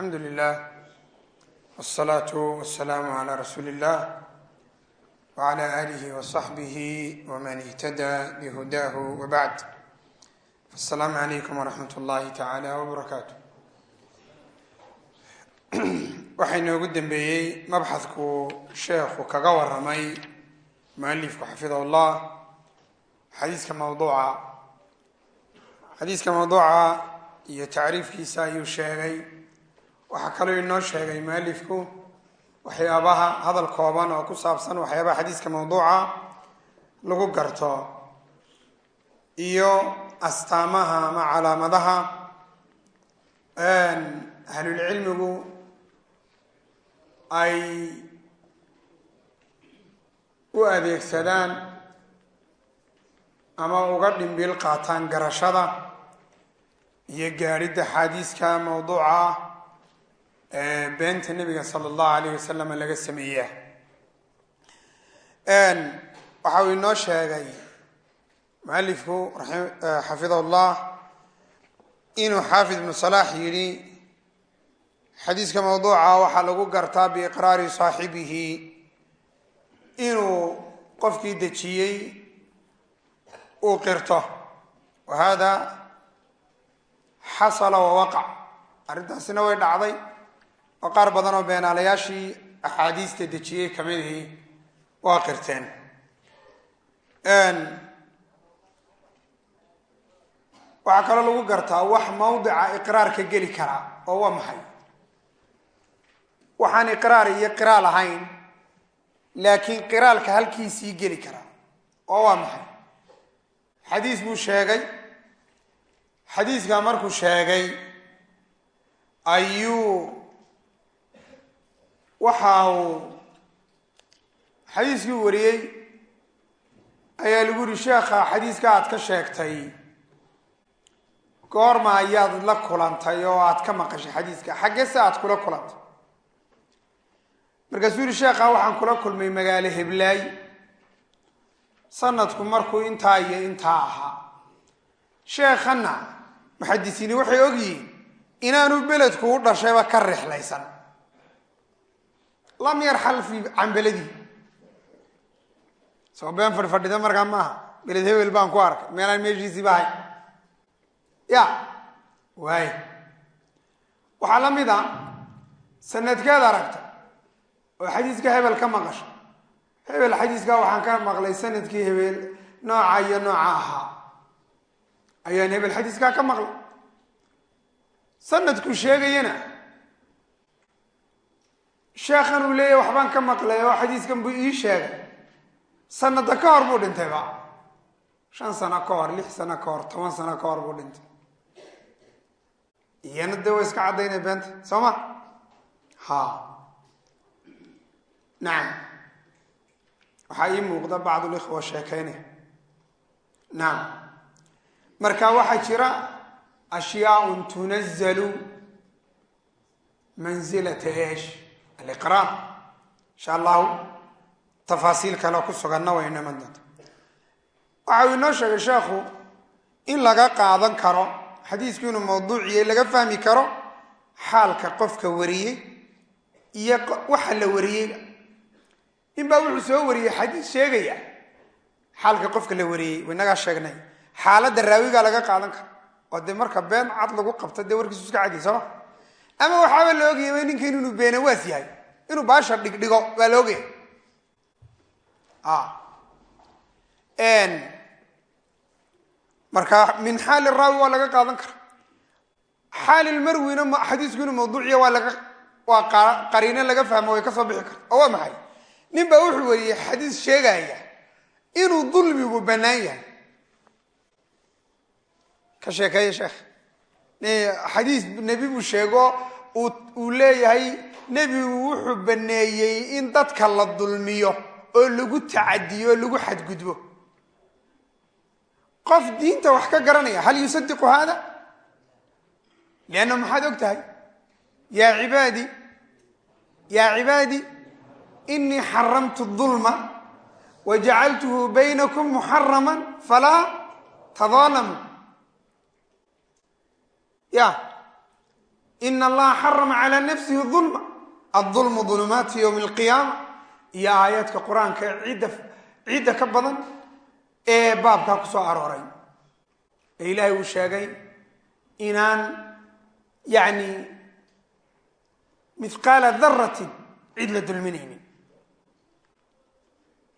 alxamdu lilah wsalaatu wasalaamu calaa rasuuli illah wcala aalihi wasaxbihi wman ihtada bihudaahu wabacd asalaamu calaykum waraxmat ullahi tacaala wbarakaatu waxaa inoogu dambeeyey mabxadku sheekhu kaga waramay mualifku xafidahu llah xadiiska mawduuca. Xadiiska mawduuca iyo tacriifkiisa ayuu sheegay waxaa kaloo inoo sheegay mualifku waxyaabaha hadal kooban oo ku saabsan waxyaabaha xadiiska mawduuca lagu garto iyo astaamaha ama calaamadaha ahlulcilmigu ay u adeegsadaan ama uga dhimbil qaataan garashada iyo gaadhidda xaadiiska mawduuca beenta nebiga sala allahu alayh wasalam laga sameeya. Waxa uu inoo sheegay mualifku xafidahu inuu xaafid ibnu salaax yidhi xadiiska mawduuca waxaa lagu gartaa biiqraari saaxibihi inuu qofkii dejiyey uu qirto. Wa hada xasala wawaqac arrintaasina way dhacday oo qaar badan oo beenaalayaashii axaadiista dejiyey kamidihii waa qirteen. Waxaa kaloo lagu gartaa wax mawdica iqraarka geli karaa oo waa maxay? Waxaan iqraar iyo qiraal ahayn laakiin qiraalka halkiisii geli karaa oo waa maxay? Xadiis buu sheegay. Xadiiskaa markuu sheegay ayuu waxa uu xadiiskii wariyey ayaa lagu yihi sheekha xadiiska aad ka sheegtay goorma ayaad la kulantay oo aad ka maqashay xadiiska. Xaggee se aad kula kulantay? Markaasuu yihi sheekha waxaan kula kulmay magaalo heblaay. Sanadku markuu intaa iyo intaa ahaa. Sheekhanna muxadisiini waxay ogyihiin inaanu beledku u dhashayba ka rixlaysan lam yarxal fi cambeladii soo been fadhfadhida markaa maaha beled hebel baan ku arkay meelaan meeshiisiiba ahay ya waay. Waxaa la mid a sanadkeed aragta oo xadiiska hebel ka maqasha. Hebel xadiiskaa waxaan ka maqlay sannadkii hebel nooca iyo nooca ahaa. Ayaan hebel xadiiskaa ka maqlay. Sanadku sheegayana sheekhan uu leeyahy waxbaan ka maqlay oo xadiiskan buu ii sheegay. Sanada ka hor buu dhintayba shan sano ka hor lix sano ka hor toban sano ka hor buu dhintay. Iyana dee waa iska caddaynay beenta soo ma? Ha. Nacam waxaa ii muuqda bacdulikhwa sheekeynaya nacam marka waxaa jira ashyaaun tunazalu manzilata esh aliqraar insha allahu tafaasiil kale ku suganna way iman doonta waxa uu inoo sheegay sheekhu in laga qaadan karo xadiisku inuu mawduuciye laga fahmi karo xaalka qofka wariyey iyo waxa la wariyey. Ninbaa wuxuu soo wariyey xadiis sheegaya xaalka qofka la wariyey inagaa sheegnay. Xaaladda raawigaa laga qaadan karo oo dee marka been cad lagu qabto dee warkiisu iska cadiy sooma ama waxaaba la ogayay ninkan inuu beenawaas yahay. Inuu baasha dhigdhigo waa la ogaya marka min xaali raawi waa laga qaadan kara. Xaalilmarwina xadiisku inuu mawduuciya waa laga waa qariino laga fahmo way ka soo bixi karta. Waa maxay? Nin baa wuxuu wariyey xadiis sheegaya inuu dulmigu bannaan yahay. Ka sheekeeye sheekh. Xadiis nebi buu sheego uu leeyahay nebigu wuxuu baneeyey in dadka la dulmiyo oo lagu tacadiyo oo lagu xadgudbo. Qof diinta wax ka garanaya hal yusadiqu hada lianna maxaad og tahay? Yaa cibaadi yaa cibaadi inii xaramtu dulma wa jacaltuhu baynakum muxarama falaa tadaalamu ya ina allaha xarama calaa nafsihi ulma adulmu dulumaati yowmi alqiyaama iyo aayaadka qur'aanka cidda ka badan ee baabkaa ku soo arooray. Ee ilaahay uu sheegay inaan yacni mithqaala daratin cid la dulminaynin.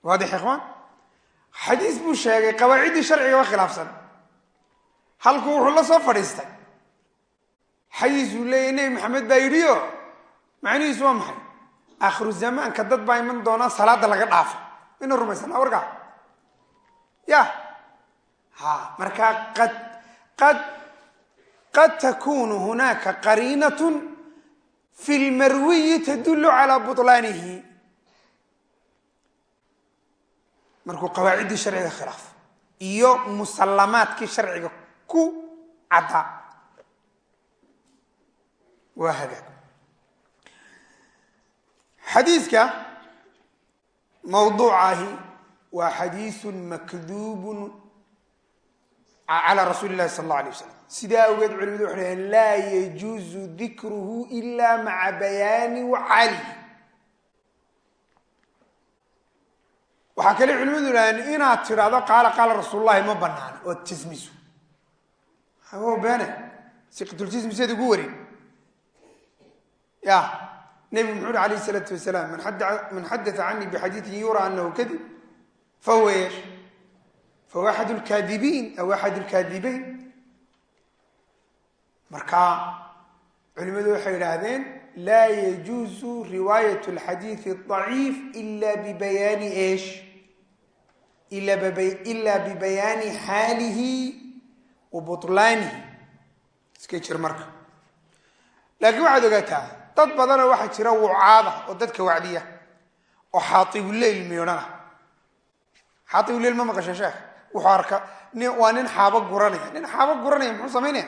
Waadix ikhwaan xadiis buu sheegay qawaaciddii sharcigaba khilaafsan. Halku wuxuu la soo fadhiistay xadiisuu leeyahy nebi maxamed baa yidhi o macnihiisu waa maxay? Aakhiru zamaanka dad baa iman doonaa salaada laga dhaafo. Ina rumaysanaa warkaa. Ya ha markaa qad qad qad takunu hunaaka qariinatun fi lmarwiyi tadullu calaa bulaanihi markuu qawaaciddii sharciga khilaafo iyo musallamaadkii sharciga ku caddaa waa hagaag xadiiska mawduucahi waa xadiisun makduubun calaa rasuuli llahi sala alla alay wasalam sidaa awgeed culimadu waxay dhaheen laa yajuuzu dikruhu ila maca bayaani wacali. Waxaa kale culimadu idhahdeen inaad tidhaahdo qaala qaala rasuulullahi ma banaana oo tismiso o beene siqatultismiseed ugu warin ya nebigu muxuu uhi alayh isalaatu wasalaam man xadaa canii bixadiiin yura anahu kadib fahuwa yeesh fahuwa axad lkaadibiin aw axad lkaadibeyn marka culimadu waxay idhaahdeen laa yajuuzu riwaayat alxadiidi daciif ila bibayaani esh ila bibayaani xaalihi wa butlaanihi iska jir marka laakiin waxaad ogaataa dad badanoo waxaa jira wucaada oo dadka wacdiya oo xaatibuleyl miidhana xaatibuleyl ma maqasha sheekh? Wuxuu arka waa nin xaabo guranaya. Nin xaabo guranaya muxuu samaynaya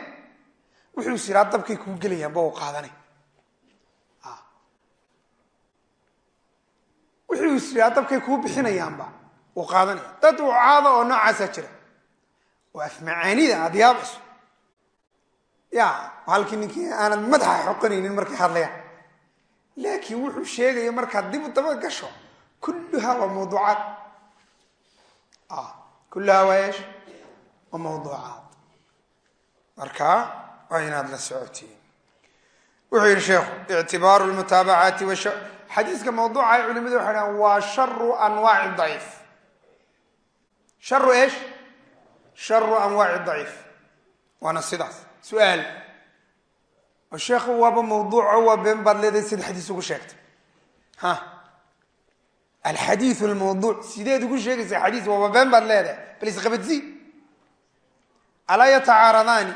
wuxuu is iraa dabkay kuu gelayaanba u qaadanay. Wuxuu is iraa dabkay kuu bixinayaanba uu qaadanaya. Dad wucaada oo noocaasaa jira. Oo afmacaanida yaabayso ya halkii ninkii aanad madaxa xoqanaynin markay hadlayaan. Laakiin wuxuu sheegaya markaad dib u daba gasho kulluhaa waa mawduucaad. Kulluhaa waa eesh waa mawduucaad. Marka waa inaad la socotiin wuxuu yihi sheekhu ictibaaru lmutaabacaati wa xadiiska mawduuca culimadu waxay dhahan waa sharu anwaaci daciif. Sharu eesh? Sharu anwaaci daciif. Waana sidaas su'aal oo sheekhu waaba mawduuco waa been baad leedahay sida xadiis ugu sheegtay ha alxadiiu lmawduuc sideed ugu sheegaysaa xadiis waaba been baad leedahay bal isqabadsii alaa yatacaaradaani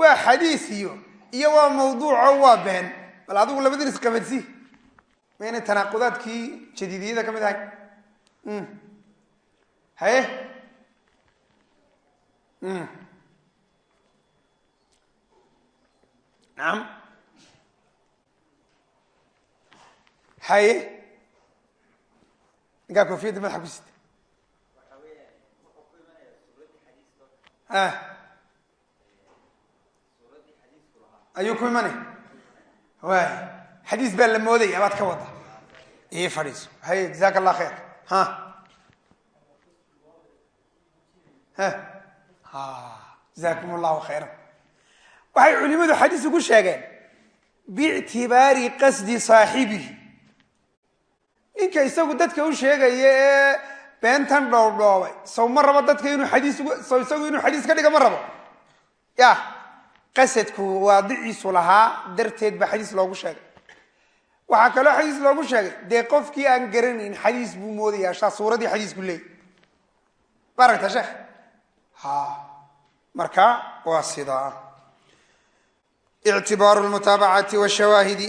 waa xadiis iyo iyo waa mawduuco waa been bal adigu labadin isqabadsii maynay tanaaqudaadkii jadiidiyada ka mid ahay haye nacam haye ninkaa koofiyadda madaxa ku sita ayuu ku imanay? Waay xadiis baa la moodaya baad ka wada. Ii fadhiiso. Haye jazaaka allah khayr. Ha. Ha. Jazakum allahu khayran waxay culimadu xadiis ugu sheegeen biictibaari qasdi saaxibihi. Ninka isagu dadka u sheegaya ee beentan dhoobdhoobay saw ma rabo dadka inuu xadiis saw isagu inuu xadiis ka dhiga ma rabo? Ya qasadku waadiciisu lahaa darteed baa xadiis loogu sheegay. Waxaa kaloo xadiis loogu sheegay dee qofkii aan garanayn xadiis buu moodayaa shaa suuradii xadiisku leey ma aragta sheekh? Ha marka waa sidaa ictibaaru lmutaabacaati washawaahidi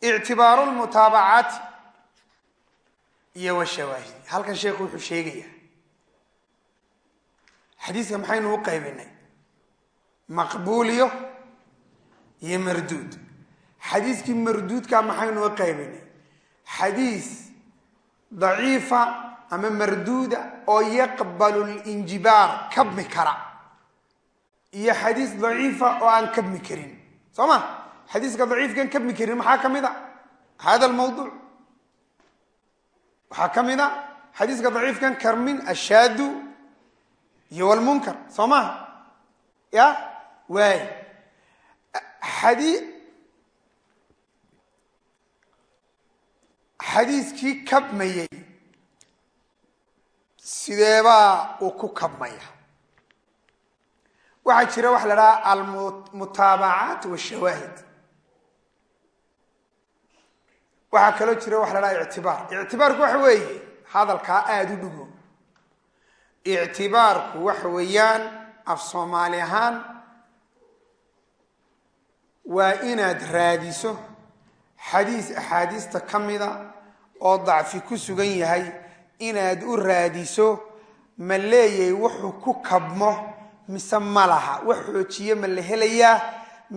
ictibaaru lmutaabacaati iyo washawaahidi halkan sheekhu wuxuu sheegaya xadiiska maxaynu u qaybinay maqbuuliyo iyo marduud xadiiskii marduudka maxaynu u qaybinay xadiis daciifa ama marduuda oo yaqbalu linjibaar kabmi kara iyo xadiis daciifa oo aan kabmi karin. Soo ma? Xadiiska daciifkan kabmi karin maxaa ka mid a? Hada lmawduuc waxaa ka mid a karmin ashaadu iyo wlmunkar soo maha ya? Waay. Xadii xadiiskii kabmayey. Sideebaa uu ku kabmaya waxaa jira waxa la dhaha almutaabacaat washawaahid. Waxaa kaloo jira waxa la dhaha ictibaar. Ictibaarku waxa weeye hadalkaa aada u dhugo ictibaarku waxa weeyaan af soomaali ahaan waa inaad raadiso xadiis axaadiista ka mida oo dacfi ku sugan yahay. Inaad u raadiso ma leeyay wuxuu ku kabmo mise ma laha. Wax xoojiye ma la helayaa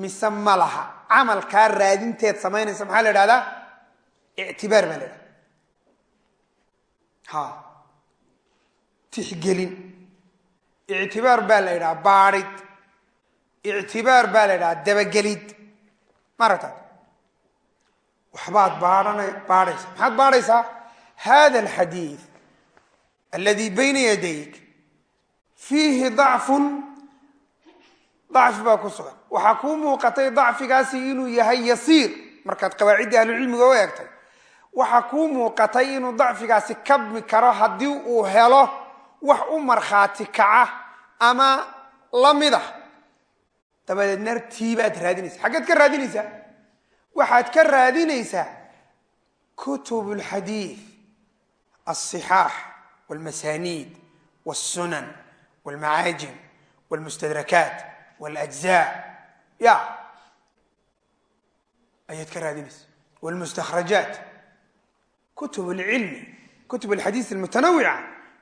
mise ma laha. Camalkaa raadinteed samaynaysa maxaa la idhahdaa ictibaar baa la idhahda ha. Tixgelin. Ictibaar baa la yidhaha baadhid ictibaar baa la yidhaha dabagelid. Maaragta waxbaad baahana baadhaysa maxaad baadhaysaa hada alxadiid aladi bayna yadayk fiihi dacfun dacfi baa ku sugan. Waxaa kuu muuqatay dacfigaasi inuu yahay yasiir. Markaad qawaaciddii ahlucilmiga u eegtay. Waxaa kuu muuqatay inuu dacfigaasi kabmi karo haddii uu helo wax u markhaati kaca ama la mid ah. Dabadeedna tiibaad raadinaysa xaggeed ka raadinaysaa. Waxaad ka raadinaysaa kutub alxadiid alصixaax walmasaniid wاlsunan wlmacaajim wlmustadrakaat wljza ya ayaad ka raadinaysa wlmustakrajaat kutub lcilmi kutub alxadiis almutanawica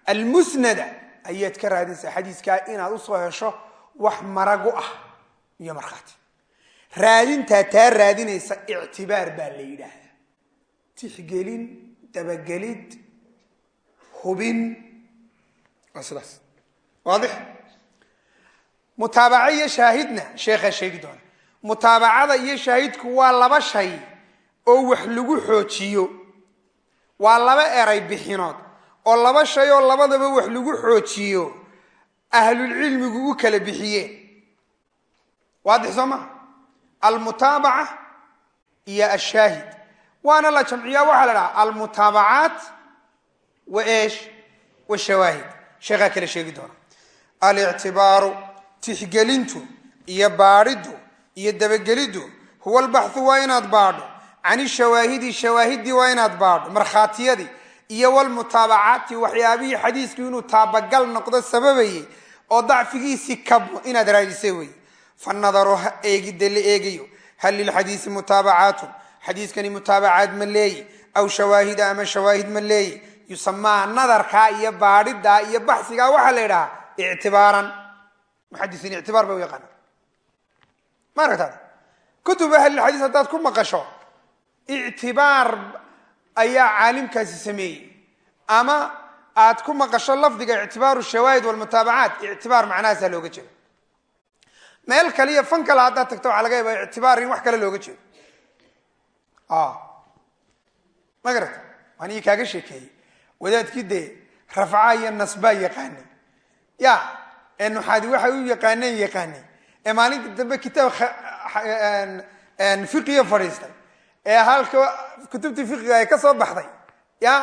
almusnada ayaad ka raadinaysaa xadiiskaa inaad u soo hesho wax maragu ah iyo markhaati raadintaa taa raadinaysa ictibaar baa la yidhaahdaa tixgelin dabagelid hubin waa sidaas waadix? Mutaabaco iyo shaahidna sheekhaa sheegi doona mutaabacada iyo shaahidku waa laba shay oo wax lagu xoojiyo. Waa laba eray bixinood oo laba shay oo labadaba wax lagu xoojiyo ahlulcilmigu u kala bixiyeen. Waadix soo maa almutaabaca iyo ashaahid waana la jamciyaa waxaa la dhaha almutaabacaat wa eesh washawaahid sheekhaa alictibaaru tixgelintu iyo baadhidu iyo dabageliddu. Huwa albaxu waa inaad baadho. Can shawaahidi shawaahidii waa inaad baadho. Markhaatiyadii iyo walmutaabacaati waxyaabihii xadiisku inuu taabagal noqdo sababayey oo dacfigiisii kabmo inaad raadisay wey fanadaru eegidda la eegayo. Hal lilxadiisi mutaabacaatun xadiiskani mutaabacaad ma leeyi. Aw shawaahida ama shawaahid ma leeyi. Yusamaa nadarkaa iyo baadhidaa iyo baxsigaa waxaa la yidhahaa ictibaaran muxadisiin ictibaar ba u yaqaana ma aragtaad kutub ahlilxadiis haddaad ku maqasho ictibaar ayaa caalimkaasi sameeyey ama aad ku maqasho lafdiga ictibaaru shawaahid walmutaabacaat ictibaar macnahaasaa looga jeeda meel kaliya fan kale haddaad tagto waxaa laga yaaba ictibaar in wax kale looga jeedo ma garata waan ii kaaga sheekeeyey wadaadkii dee rafca iyo nasbaa yaqaanay ya nuxaadi waxay u yaqaaneen yaqaanay ee maalinta dambe kitaab fiqiya fadhiistay ee halka kutubtii fiqiga ay ka soo baxday. Ya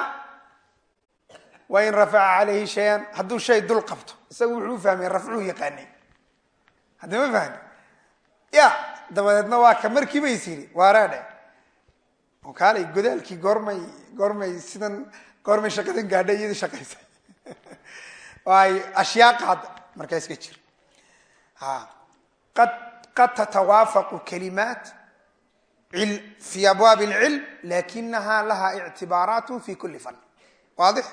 waa in rafaca calayhi shayan hadduu shay dul qabto. Isaga wuxuu fahmay rafcuu yaqaanay. Hadda ma fahmi. Ya dabadeedna waa ka markiiba is yidhi waareedhe oo kaalay godaalkii goormay goormay sidan goormay shaqadan gaadha iyada shaqaysay ay ashyaa qaada markaa iska jir. Qad tatawaafaqu kalimaat fi abwaabi اlcilm lakinaha laha ictibaaraat fi kuli fan waadix?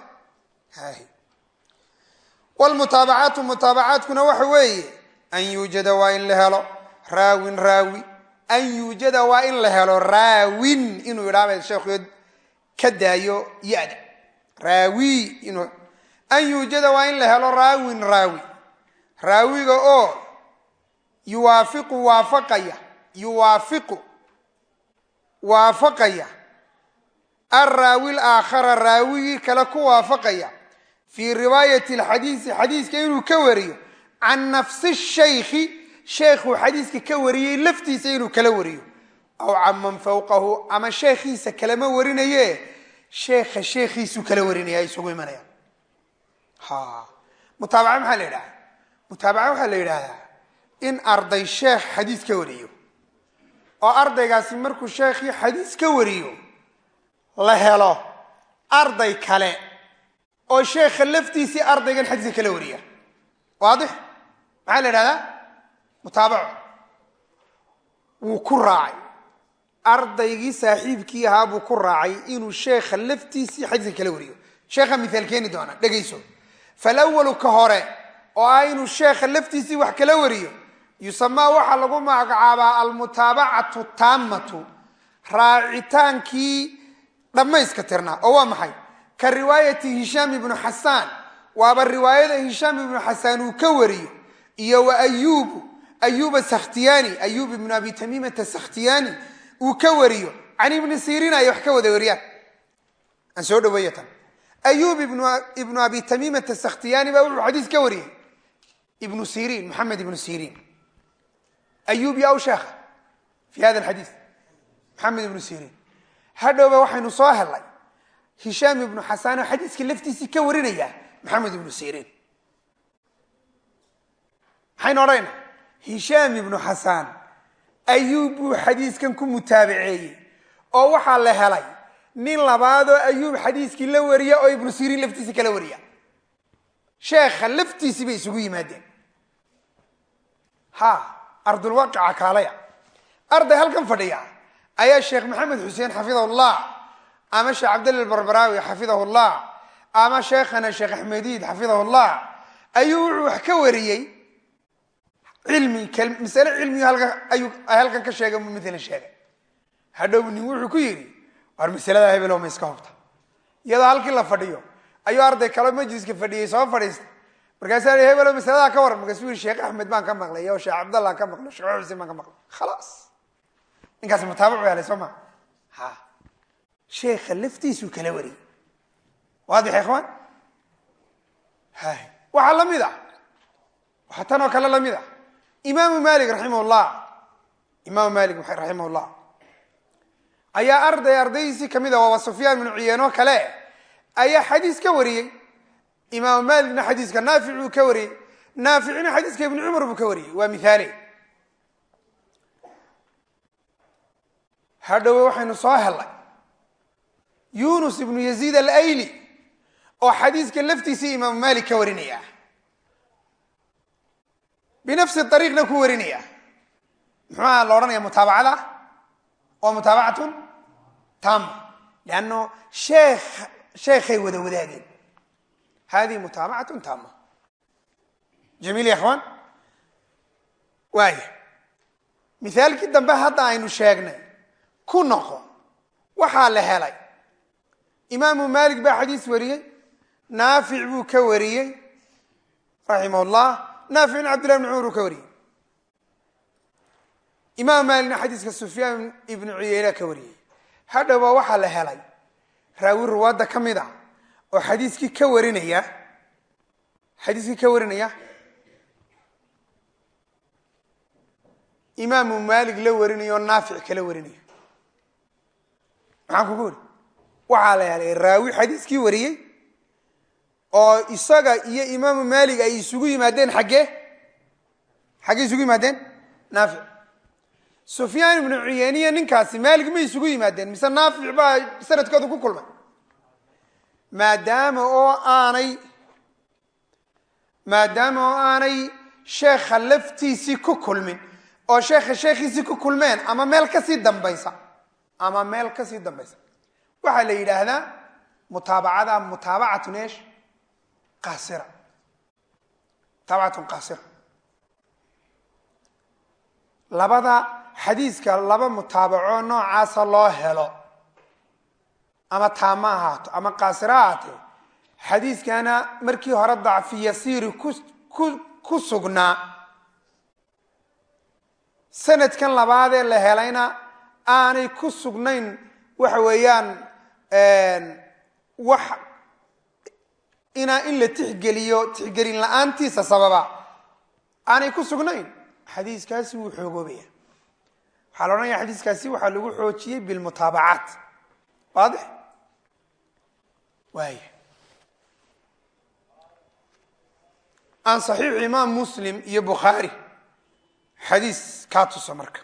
Wlmutaabacaatu mutaabacaadkuna waxa weeye an yuujada waa in la helo raawin raawi. An yuujada waa in la helo raawin inuu sheekhu ka daayo ya-da. Raawi an yuujada waa in la helo raawin raawi. Raawiga oo yuwaafiqu waafaqaya yuwaafiqu waafaqaya. Alraawi laakhara raawigii kale ku waafaqaya. Fii riwaayati alxadiisi xadiiska inuu ka wariyo can nafsi shaykhi sheekhuu xadiiska ka wariyey laftiisa inuu kala wariyo. Aw can man fawqahu ama sheekhiisa kalama warinaye sheekha sheekhiisuu kala warinaya isugu imanaya mutaabaca maxaa la yidhahda mutaabaca waxaa la yidhaahdaa in arday sheekh xadiis ka wariyo. Oo ardaygaasi markuu sheekhii xadiis ka wariyo la helo arday kale oo sheekha laftiisii ardaygan xadiiska kala wariya. Waadix? Maxaa la yidhahdaa? Mutaabaco wuu ku raacay. Ardaygii saaxiibkii ahaa buu ku raacay inuu sheekha laftiisii xadiiska kala wariyo. Sheekha miaal keeni doona dhegayso falawalu ka hore oo inuu sheekha laftiisii wax kala wariyo yusamaa waxaa lagu magacaabaa almutaabacatu taamatu raacitaankii dhammayska tirnaa oo waa maxay ka riwaayati hishaam ibnu xasaan waaba riwaayada hishaam ibnu xasaan uu ka wariyo iyo wa ayubu ayuba sakhtiyaani ayub ibnu abi tamiimata sakhtiyaani uu ka wariyo can ibni siriin ay wax ka wada wariyaan aan soo dhaweeya ayub ibnu abi tamiimata sakhtiyaani baa wuxuu xadiis ka wariyey. Ibnu siriin maxamed ibnu siriin ayub ya sheekha fi hada alxadiis. Maxamed ibnu siriin hadhowba waxaynu soo helnay. Hishaam ibnu xasaan oo xadiiska laftiisii ka warinaya maxamed ibnu siriin maxaynu odhanayna hishaam ibnu xasaan. Ayuub buu xadiiskan ku mutaabaceeyey oo waxaa la helay nin labaadoo ayuub xadiiskii la wariya oo ibnu siriin laftiisii kala wariya sheekha laftiisii bay isugu yimaadeen. Ha ardulwaqica kaalaya. Arday halkan fadhiya ayaa sheekh maxamed xuseen xafidahullah ama sheekh cabdalla barbaraawi xafidahullah ama sheekhana sheekh axmediid xafidahullah ayuu wuxuu wax ka wariyey cilmi masale cilmiga halka ayuu halkan ka sheegay mu maalan sheegay. Hadhow nin wuxuu ku yidhi war masalada hebelow ma iska hubta iyadoo halkii la fadhiyo. Ayuu arday kaloo majliska fadhiyey soo fadhiistay. Markaasaa hebelow masaladaa ka waran markaasuu yidhi sheekh axmed baan ka maqlay o sheekh cabdallah ka maqlay sheekh xuseen baan ka maqlay. Khalaas ninkaas mutaabac u helay soo ma? Ha. Sheekha laftiisuu kala wariyey waadix ikhwaan hay. Waxaa la mid ah waxaa tan oo kale la mid ah imaamu malik raximah llah imaamu malik raximah llah ayaa arday ardaydiisii ka mid a waaba sufyaan binu cuyeenoo kale ayaa xadiis ka wariyey. Imaamu malikna xadiiska naafic buu ka wariyey. Naaficina xadiiska ibni cumar buu ka wariyey. Waa mithaale hadhowe waxaynu soo helnay yunus ibnu yaziid alayli oo xadiiska laftiisii imaamu malik ka warinaya binafsi ariiqna ku warinaya muxuuha la odhanaya mutaabacada? Waa mutaabacatun taama sheekh sheekhay wada wadaageen hadihi mutaabacatun taama jamiil ya ikhwaan waaya mithaalkii dambe hadda aynu sheegnay ku noqo waxaa la helay imaamu malik baa xadiis wariyey naafic buu ka wariyey raximah llah naafic bn cabdillahi bn cumar uu ka wariyey imaam maalikna xadiiska sufyaan ibnu cuyeyna ka wariyey hadhowba waxaa la helay. Raawi ruwaadda ka mid a oo xadiiskii ka warinaya xadiiskii ka warinaya imaamu maalik la warinaya oo naafic kala warinaya. Maxaan kugu wari waxaa la helay raawi xadiiskii wariyey oo isaga iyo imaamu maalik ay isugu yimaadeen xaggee xaggee isugu yimaadeen? Naafic sufyaan ibnu cuyeyniya ninkaasi maalik may isugu yimaadeen mise naafic baa sanadkooda ku kulmay. Maadaama oo aanay maadaama oo aanay sheekha laftiisii ku kulmin oo sheekha sheekhiisii ku kulmeen ama meel ka sii dambaysa ama meel ka sii dambaysa. Waxaa la yidhaahdaa mutaabacada mutaabacatun esh qaasira. Mutaabacatun qaasira. Labada xadiiska laba mutaabaco noocaasa loo helo. Ama taama ahaato ama qaasira ahaatee xadiiskana markii hore dacfi yasiiri ku sugnaa sanadkan labaadee la helayna aanay ku sugnayn waxa weeyaan wax inaa in la tixgeliyo tixgelin la'aantiisa sababa. Aanay ku sugnayn. Xadiiskaasi wuu xoogoobaya waxaa la odhanaya xadiiskaasi waxaa lagu xoojiyey bilmutaabacaat. Waadix? Waaya aan saxiix imaam muslim iyo bukhaari xadiis kaa tuso marka.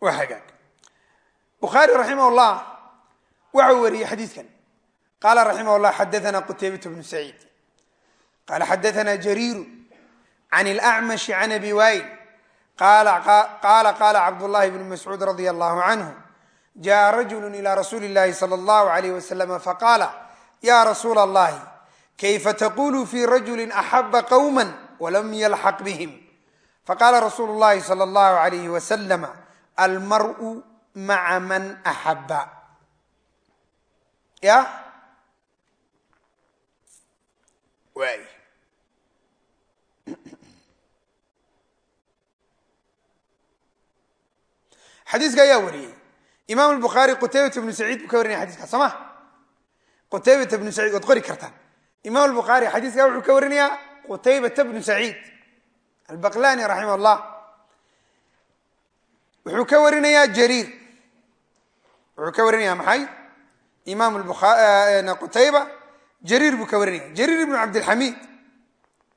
Waa hagaag. Bukhaari raximah llah waxau wariyey xadiidkan qala raximah llah xadaana qutaybat bnu saciid. Qala xadaana jariiru can اlأcmashi can qala qala cabdullahi bnu mascuud radia allahu canhu jaءa rajulu ilى rasuuli اllahi salى اllahu alayh waslm faqala ya rasuula اllahi kayfa taqulu fi rajuli axaba qwma wlam yalxaq bhm faqala rasuulu اllahi salى اllahu alayh waslm almar'u maca man axaba ya xadiiska ayaa wariyey. Imaam bukhaari qutaybata bnu saciid buu ka warinaya xadiiska soo ma? Qutaybata bnu saciid waad qori kartaan. Imaam bukhaari xadiiska wuxuu ka warinayaa qutaybata bnu saciid albaqlani raximah llah wuxuu ka warinayaa jariir. Wuxuu ka warinaya maxay? Imaam qutayba jariir buu ka warinaya jariir ibnu cabdilxamiid.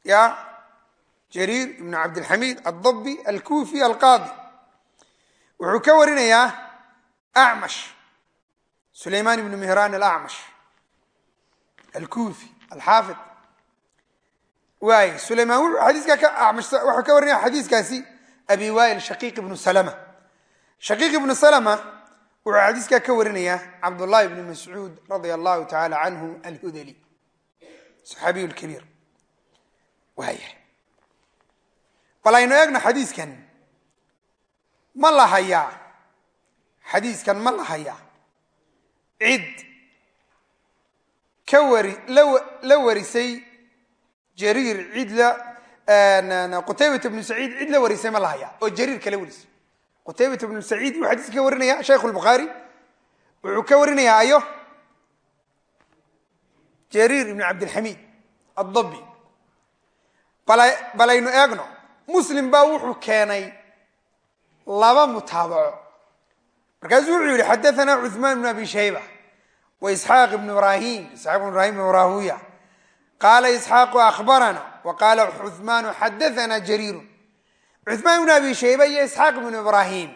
Ya? Jariir ibnu cabdilxamiid addabi alkufi alqaadi wuxuu ka warinayaa acmash sulayman ibnu mihran alacmash alkufi alxaafid. Waay sulayman wuxuu xadiiska ka amash wuxuu ka warinaya xadiiskaasi abi wail shaqiiq ibnu salama. Shaqiiq ibnu salama wuxuu xadiiskaa ka warinaya cabdullahi bni mascuud radia allahu taala canhu alhudali saxaabiy lkabiir waaya bal aynu eegno xadiiskan ma la hayaa xadiiskan ma la hayaa cid ka wari la warisay jariir cid la qutaybata bnu saciid cid la warisay ma la hayaa oo jariir kala warisay. Qutaybat bnu saciid buu xadiiska ka warinaya shaykhu lbukhaari wuxuu ka warinayaa ayo jariir ibn cabdilxamiid addabi bal aynu eegno muslim baa wuxuu keenay laba mutaabaco markaasuu wuxuu yihi xadaana cuثmaan ibn abi shayba wa isxaaq ibn ibrahim isxaaq ibn ibrahim ibn rahuya qaala isxaaqu akhbarana wa qaala cuثmaanu xadaana jariiru cuثmaan ibn abi shayba iyo isxaaq ibnu ibrahim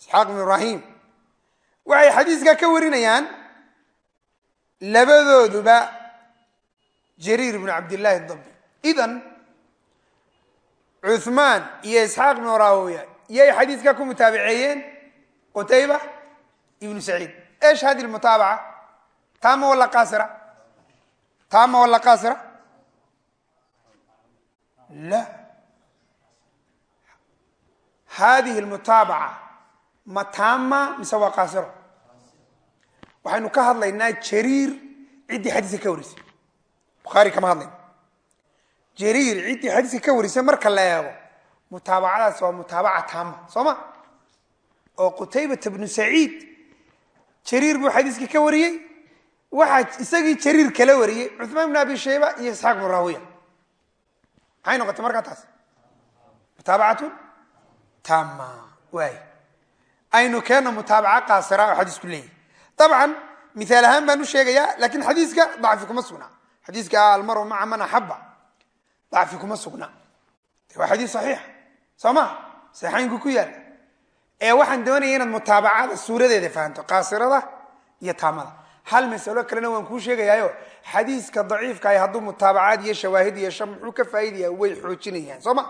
isxaaq ibnu ibrahim waxay xadiiska ka warinayaan labadooduba jariir ibnu cabdillahi dabi idan cuثmaan iyo isxaaq ibnu rawiya iyay xadiiska ku mutaabiceeyeen qutayba ibnu saciid. Esh hadi mutaabaca taama wala qaasira? Taama wala qaasira? La. Hadihi lmutaabaca ma taama mise waa qaasiro? Waxaynu ka hadlaynaa jariir ciddii xadiiska ka warisay bukhaari kama hadlayno jariir ciddii xadiiska ka warisay marka la eego mutaabacadaas waa mutaabaca taama soo ma oo qutaybata bnu saciid jariir buu xadiiska ka wariyey waxaa isagii jariir kala wariyey cuثmaan bn abi shayba iyo isxaaq bnu rawiya maxay noqotay markaa taas mutaabacatun tama waay aynu keenno mutaabaca qaasira oo xadiisku leeyahy dabcan miaal ahaan baan u sheegayaa laakiin xadiiska dacfi kuma sugna. Xadiiska almaru maca man axaba dacfi kuma sugna. Waa xadiis saxiixa soo ma? Saxaynku ku yaalla ee waxaan doonaya inaad mutaabacada suuradeeda fahanto qaasirada iyo taamada. Hal masalo kalena waan kuu sheegayaayo xadiiska daciifkaah hadduu mutaabacaad iyo shawaahid yeesho muxuu ka faaidaya way xoojinayaan. Soo ma?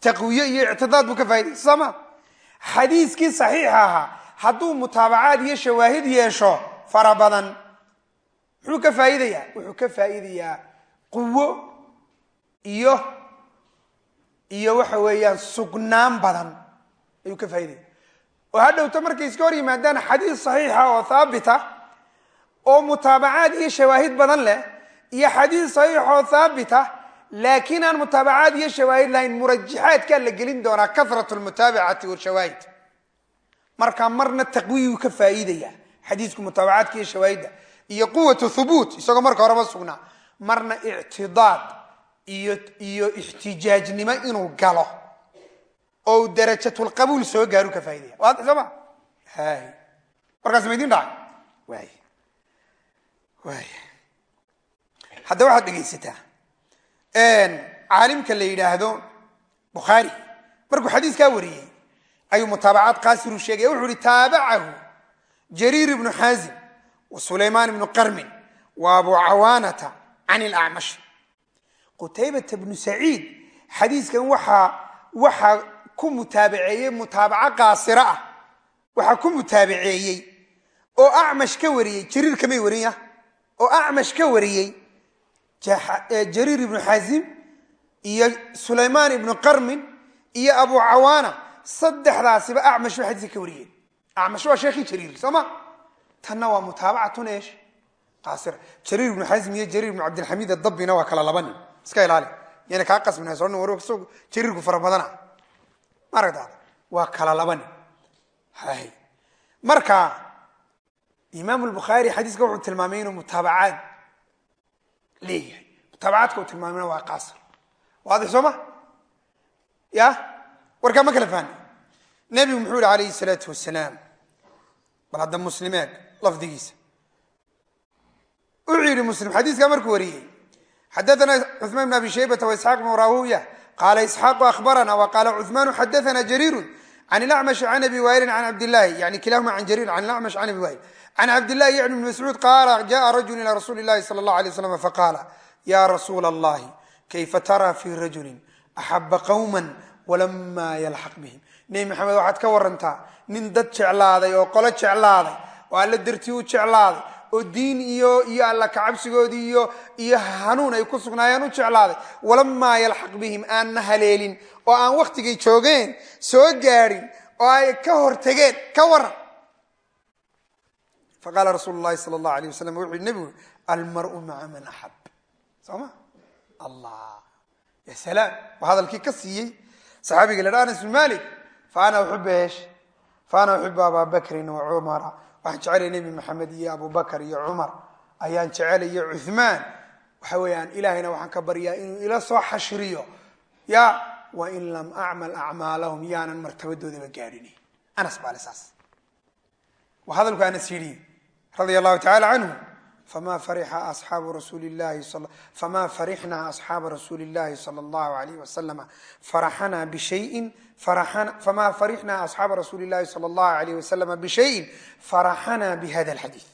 Taqwiye iyo ictidaad buu ka faa'idaya soo ma? Xadiiskii saxiixa ahaa hadduu mutaabacaad iyo shawaahid yeesho fara badan muxuu ka iyo iyo waxa weeyaan sugnaan badan ayuu ka faaidaya oo hadhowto markay iska hor yimaadaan xadiis saxiixa oo haabita oo mutaabacaad iyo shawaahid badan leh iyo xadiis saxiix oo haabita laakiin aan mutaabacaad iyo shawaahid lahayn murajaxaadkaa la gelin doonaa karat lmutaabacati washawaahid markaa marna taqwiyuu ka faa'iidaya xadiisku mutaabacaadka iyo shawaahidda iyo quwatu hubuut isagoo marka horeba sugnaa. Marna ictidaad iyo ixtijaajnimo inuu galo oo uu darajatulqabuul soo gaaru ka faaidaya waadix soo ma? Hay. Markaas ma idin dhacay? Waay waay hadda waxaad dhegaysataa. Caalimka la yidhaahdo bukhaari markuu xadiiskaa wariyey ayuu mutaabacaad qaasiru sheegaya wuxuu ihi taabacahu jariir ibnu xaazim wa sulaymaan ibnu qarmin wa abu cawaanata can ilacmash qutaybata bnu saciid. Xadiiskan waxaa ku mutaabaceeyey mutaabaco qaasiro ah. Waxaa ku mutaabaceeyey oo acmash ka wariyey jariir kamay warinya oo acmash ka wariyey jariir ibnu xaazim iyo sulaymaan ibnu qarmin iyo abu cawaana. Saddexdaasiba acmash ba xadiiska ka wariyeen. Acmash waa sheekhii jariir soo tanna waa mutaabacatun eesh qaasira. Jariir ibnu xaazim iyo jariir ibnu cabdilxamiid adabina waa kala laba nin iska ilaali. Yana kaa qasbina soo war jariirku fara badana. Ma aragtaada waa kala laba nin hay. Marka imaam lbukhaari xadiiska wuxuu tilmaamay inuu mutaabacaad leeyahay. Mutaabacaadka uu tilmaamayna waa qaasir waadix soo ma? Ya? Warkaa ma kala fahna nebigu muxuu yihi alayhi salaatu wasalaam bal hadda muslim eeg lafdigiisa. Wuxuu yihi muslim xadiiskaa markuu wariyey xadaana cuثmaan bn abi shaybata waisxaaq bn rahuya qaala isxaaqu ahbarana wa qaala cuثmaanu xadaana jariiru can ilacmash can abi wailin can cabdillahi yani kilahuma can jariir can ilacmash can abi wail can cabdillahi yacni bn mascuud qaala jaءa rajulu ila rasuuli اllahi salى اllah alay waslam faqaala ya rasuula allahi kayfa tara fi rajuli axaba qowma walama yalxaq bihim nebi maxamed waxaad ka warantaa nin dad jeclaaday oo qolo jeclaaday oo alla dartii u jeclaaday oo diin iyo iyo alla kacabsigoodii iyo iyo hanuun ay ku sugnaayeen u jeclaaday. Walamaa yalxaq bihim aanna haleelin. Oo aan wakhtigay joogeen soo gaadhin oo ay ka hortegeen ka waran. Faqaala rasuulu llahi sala allahu alayh wasalam wuxuu nebigu almaru maca man axab. Soo ma? Allah. Ya salaam. Waa hadalkii ka siiyey. Saxaabiga la dha anas bin malik fa ana uxibu eesh fa ana uxibu abaa bakrin wa cumara waxaan jecelay nebi maxamed iyo abubakar iyo cumar. Ayaan jecelay iyo cuhmaan waxa weeyaan ilaahayna waxaan ka baryaa inuu ila soo xashriyo. Ya wain lam acmal acmaalahum yaanan martabadoodaba gaadhin anas baale saas. Waa hadalku anas yidhi radia allahu tacala canhu fama farixna asxaaba rasuuli llahi sala allahu alayh wasalama faraxana bishayin fama farixna asxaaba rasuuli llahi sala allahu alayh wasalama bishayin faraxana bihada alxadiid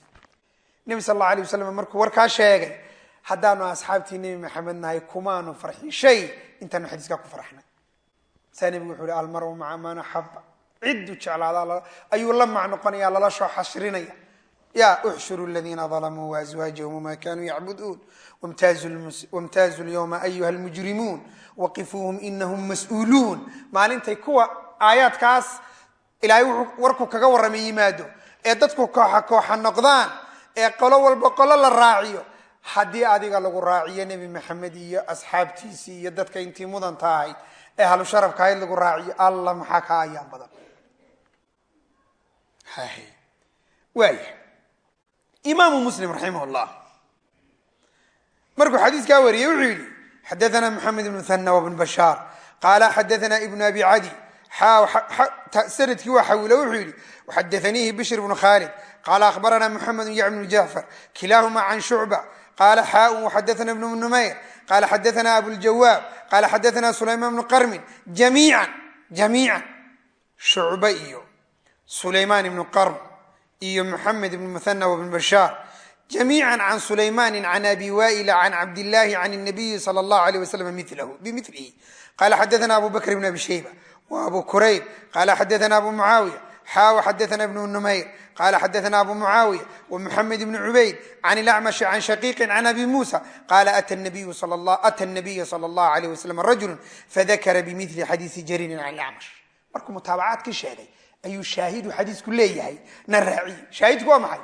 nebi sal alla alay wasalam markuu warkaa sheegay haddaanu asxaabtii nebi maxamed nahay kumaanu farxin shay intaanu xadiiskaa ku farxnay saa nebigu wuxuu hi almaru maca man axaba cidduu jeclaada ayuu la mac noqonaya lala soo xashrinaya ya uxshuru ladiina dalamuu waazwaajahum wma kanuu yacbuduun wamtaazu lyowma ayuha lmujrimuun waqifuuhum inahum mas'uuluun maalintay kuwa aayaadkaas ilaahay wuxuu warku kaga warramay yimaado ee dadku kooxa kooxa noqdaan ee qolo walba qolo la raaciyo haddii adiga lagu raaciyo nebi maxamed iyo asxaabtiisii iyo dadka intii mudanta ahayd ee halu sharafka ahayd lagu raaciyo alla maxaa ka ayaan badan waaya imaamu muslim raximah llah markuu xadiiskaa wariyey wuxuu yidhi xadaana maxamed ibn muhana wbn bashaar qaala xadaana ibnu abi cadi sannadkii waa xawilo wuxuu yidhi xadaaniihi bishr bnu khaalid qaala ahbarana muxamed bn jacfar kilaahuma can shucba qaala xaaun xadaana ibnu numayr. Qaala xadaana abuljawaab qaala xadaana sulaymaan bnu qarmin. Jamiican jamiican. Shucba iyo sulaymaan ibnu qarm iyo muxamed ibn muhana wbn bashaar jamiica can sulaymaani can abi waa'ila can cabdillahi can nabiyi sala allahu alayh wasalam milahu bimilihi qala xadaana abu bakr bn abi shayba wa abu kurayb. Qala xadaana abu mucaawiya xaaw xadaana ibnu numayr. Qala xadaana abu mucaawiya wmuxamed ibn cubayd can ilacmashi can shaqiiqin can abi muusa. Qala ata nabiya sala allahu alayh wasalam rajulu fadakara bimili xadiisi jariirin can ilacmash markuu mutaabacaadkii sheegay ayuu shaahidu xadiisku leeyahay na raaciye. Shaahidku waa maxay?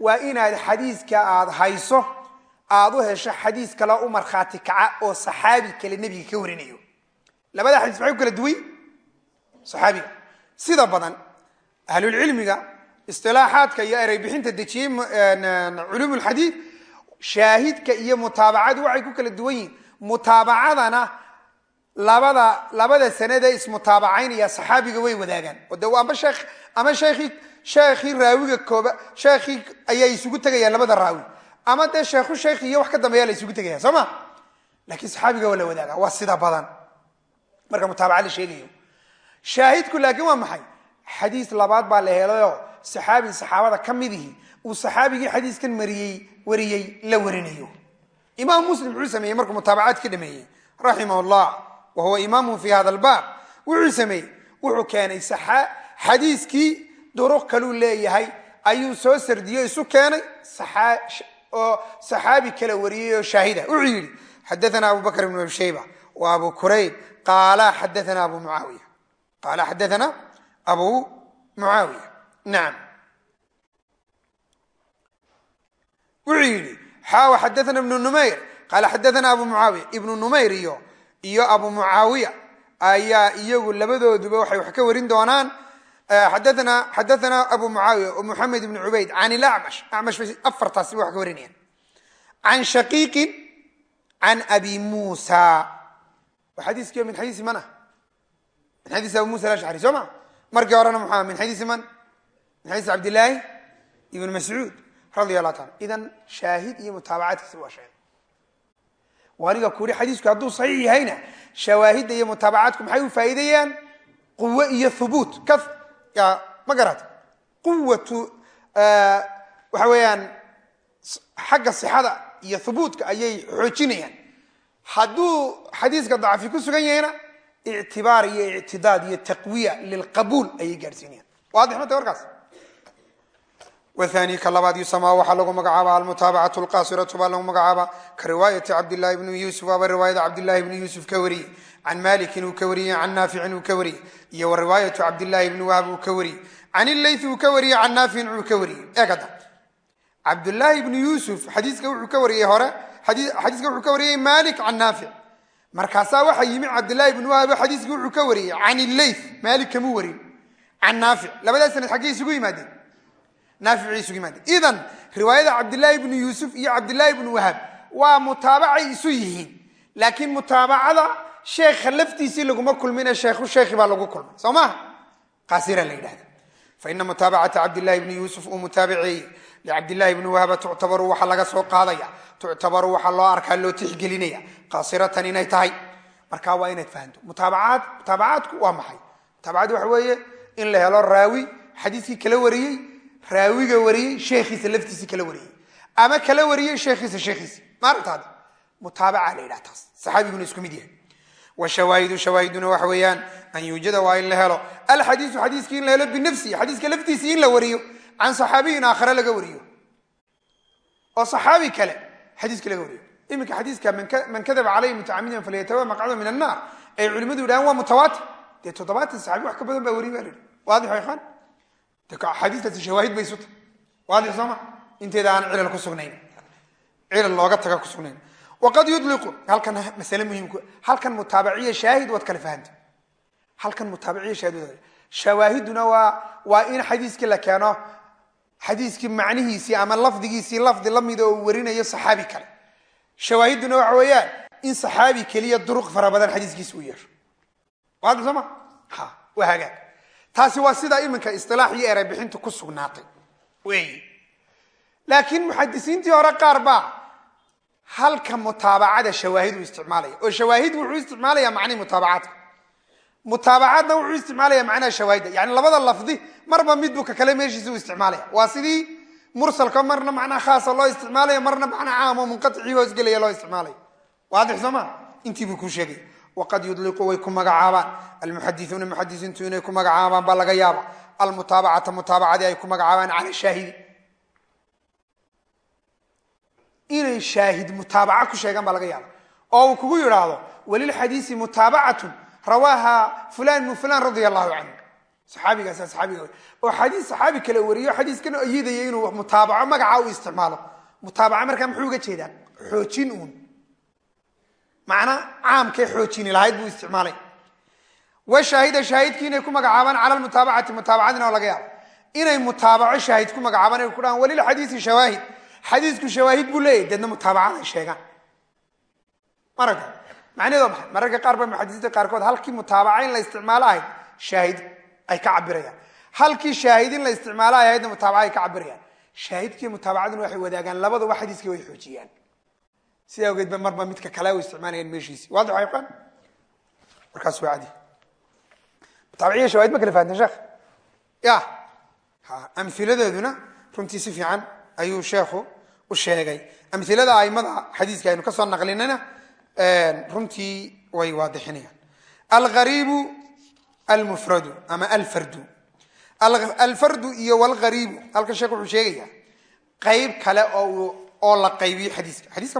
Waa inaad xadiiska aad hayso aad u hesho xadiis kale u markhaati kaca oo saxaabi kale nebiga ka warinayo. Labada xadiis maxay ku kala duway? Saxaabiga sida badan ahlulcilmiga isilaaxaadka iyo erey bixinta dejiyey culuum lxadiid shaahidka iyo mutaabacadu waxay ku kala duwan yihiin. Mutaabacadana labada labada sanadee ismutaabacaynaya saxaabiga way wadaagaan. De amba sheekh ama sheekhii sheekhii raawiga kooba sheekhii ayaa isugu tegayaan labada raawi. Ama dee sheekhu sheekhi iyo wax ka dambeeya la isugu tegaya soo ma? Laakiin saxaabiga waa la wadaaga waa sida badan. Marka mutaabaca la sheegayo. Shaahidku laakiin waa maxay? Xadiis labaad baa la helayoo saxaabi saxaabada ka midihi uu saxaabigii xadiiskan mariyey wariyey la warinayo. Imaam muslim wuxuu sameeyey markuu mutaabacaad ka dhameeyey raximah wa huwa imaamu fi hada albaab wuxuu sameeyey wuxuu keenay xadiiskii duruq kaluu leeyahay ayuu soo sardiyo isu keenay oo saxaabi kala wariyey oo shaahida wuxuu yidhi xadaana abu bakr ibn abi shayba wa abu kurayb qaala xadaana abu muaawiya qaala xadaana abu muaawiya nacam wuxuu yidhi xaawa xadaana ibnu numayr qaala xadaana abu muaawiya ibnu numayr iyo iyo abu mucaawiya ayaa iyagu labadooduba waxay wax ka warin doonaan. Xadaana xadaana abu mucaawiya oo muxamed ibn cubayd can ilacmash acmash bay afartaasi wax ka warinayaan. Can shaqiiqin can abi muusa. Waa xadiiskii min xadiisi man ah min xadiisi abu musa alashcari soo ma? Markii horena muxua min xadiisi man? Min xadiisi cabdillaahi ibn mascuud radia allahu taala. Idan shaahid iyo mutaabacaadkiisa waa sheegay aniga ku yihi xadiisku hadduu saxiix yahayna shawaahidda iyo mutaabacaadku maxay u faa'iidayaan? Quwo iyo hubuut ma garata quwatu waxa weeyaan xagga sixada iyo hubuutka ayay xoojinayaan. Hadduu xadiiska dacfi ku sugan yahayna ictibaar iyo ictidaad iyo taqwiya lilqabuul ayay gaadhsiinayaan waadix mata warkaas wani ka labaad yusamaa waxaa lagu magacaaba almutaabacatu lqaasiratu baa lagu magacaaba ka riwaayati cabdillahi bni yuusuf waaba riwaayada cabdillahi bni yuusuf ka wariyey can malikin uu ka wariyey can naaficin uu ka wariyey iyo wa riwaayatu cabdillahi bni wahab uu ka wariyey can ilayth uu ka wariyey can naaficin uu ka wariyey eegada cabdullaahi bni yuusuf xadiiska wuxuu ka wariyey hore xadiiska wuxuu ka wariyey malik can naafic markaasaa waxaa yimi cabdillahi bni wahab xadiiska wuxuu ka wariyey can ilayth malik kamuu warin can naafic labadaas sanad xaggey isugu yimaadeen idan riwaayada cabdilaahi bni yuusuf iyo cabdilaahi bni wahab waa mutaabacay isu yihiin laakiin mutaabacada sheekha laftiisii laguma kulmine sheekhu sheekhi baa lagu kulmay. Soo maha qaasira la yidhahda faina mutaabacata cabdillahi bni yuusuf uu mutaabiceeyey licabdillahi bni wahaba tuctabaru waxaa laga soo qaadaya. Tuctabaru waxaa loo arkaa loo tixgelinaya. Qaasiratan inay tahay. Marka waa inaad fahanto. Mutaabacaad mutaabacaadku waa maxay? Mutaabacadu waxa weeye in la helo raawi xadiiskii kala wariyey raawiga wariyey sheekhiisa laftiisii kala wariyey. Ama kala wariyey sheekhiisa sheekhiisi maaragtaad mutaabaca la yidhaha taas. Saxaabiguna isku mid yahay. Washawaahidu shawaahiduna waxa weeyaan an yuujada waa in la helo. Alxadiisu xadiiskii in la helo binafsihi xadiiska laftiisii in la wariyo can saxaabiyin aakhare laga wariyo. Oo saxaabi kale xadiiska laga wariyo. Iminka xadiiska man kadaba calayhi mutacamidan falyatawa maqcada min annaar. Ay culimadu yidhahaan waa mutawaatir. Dee toddobaatan saxaabi wax ka badan baa wariy baa la yidhi. Waadix ikhwaan xadiistaasi shawaahid bay isu tahy waadix sooma? Inteeda aan cilal ku sugnayn. Cilal looga taga ku sugnayn. Waqad yudliqu halkan masale muhiimku halkan mutaabaciya shaahid waad kala fahanta halkan mutaabaciya shaahid waad shawaahiduna waa waa in xadiiskii la keeno xadiiskii macnihiisii ama lafdigiisii lafdi la mida oo warinayo saxaabi kale. Shawaahiduna waxa weeyaan in saxaabi keliya duruq fara badan xadiiskiisi u yeesho. Waadix sooma? Ha waa hagaag taasi waa sidaa iminka isilaax iyo eray bixintu ku sugnaatay. Wey. Laakiin muxadisiintii hore qaar baa halka mutaabacada shawaahid u isticmaalaya oo shawaahid wuxuu isticmaalaya macnihi mutaabacaadka mutaabacaadna wuxuu isticmaalaya macnaha shawaahidda yani labada lafdi marba midbu ka kale meeshiisa u isticmaalaya. Waa sidii mursalka marna macnaa khaasa loo isticmaalaya marna macnaa caamo munqaicii hoosgelaya loo isticmaalaya. Waadix sooma intii buu kuu sheegay waqad yudliqu way ku magacaabaan almuxadisuuna muxadisiintu inay ku magacaabaan baa laga yaaba almutaabacata mutaabacadii ay ku magacaabaan cala shaahidi inay shaahid mutaabaca ku sheegaan baa laga yaaba oo uu kugu yidhaahdo walilxadiisi mutaabacatun rawaaha fulan min fulan radia allahu canhu saxaabigaasa saxaabiga oo xadiis saxaabi kale wariyo xadiiskan ayidaya inuu mutaabaco magaca u isticmaalo mutaabaca markaa muxuu uga jeedaa xoojin uun macna caamkay xoojini lahayd buu isticmaalay. Washaahida shaahidkii inay ku magacaabaan cala lmutaabacati mutaabacadina laga yaabo. Inay mutaabaco shaahid ku magacaabaan ay ku dhahaan walilxadiisi shawaahid. Xadiisku shawaahid buu leeyahy deedna mutaabacad ay sheegaan. Maragta macnaheedo maxay? Mararka qaar ba muxadisiinta qaarkood halkii mutaabaca la isticmaalo ahayd ay ka cabirayaan halkii shaahid la isticmaalo ay ahaydna ka cabirayaan shaahidkii mutaabacaduna waxay wadaagaan labaduba xadiiskii way xoojiyaan sidaa awgeed ba marba midka kale u isticmaalayaan meeshiisi. Waadix ayqaan markaas waa cadi mutaabaciya shawaahid ma kala fahanteen sheekh? Ya ha amiladeeduna runtii si fiican ayuu sheekhu u sheegay. Amilada aimada xadiiska aynu ka soo naqlinana runtii way waadixinayaan. Alariibu almufradu ama alfardu. Alfardu iyo wlgariibu halkan sheekh wuxuu sheegaya qayb kale oo la qaybiyo xadiiska. Xadiiska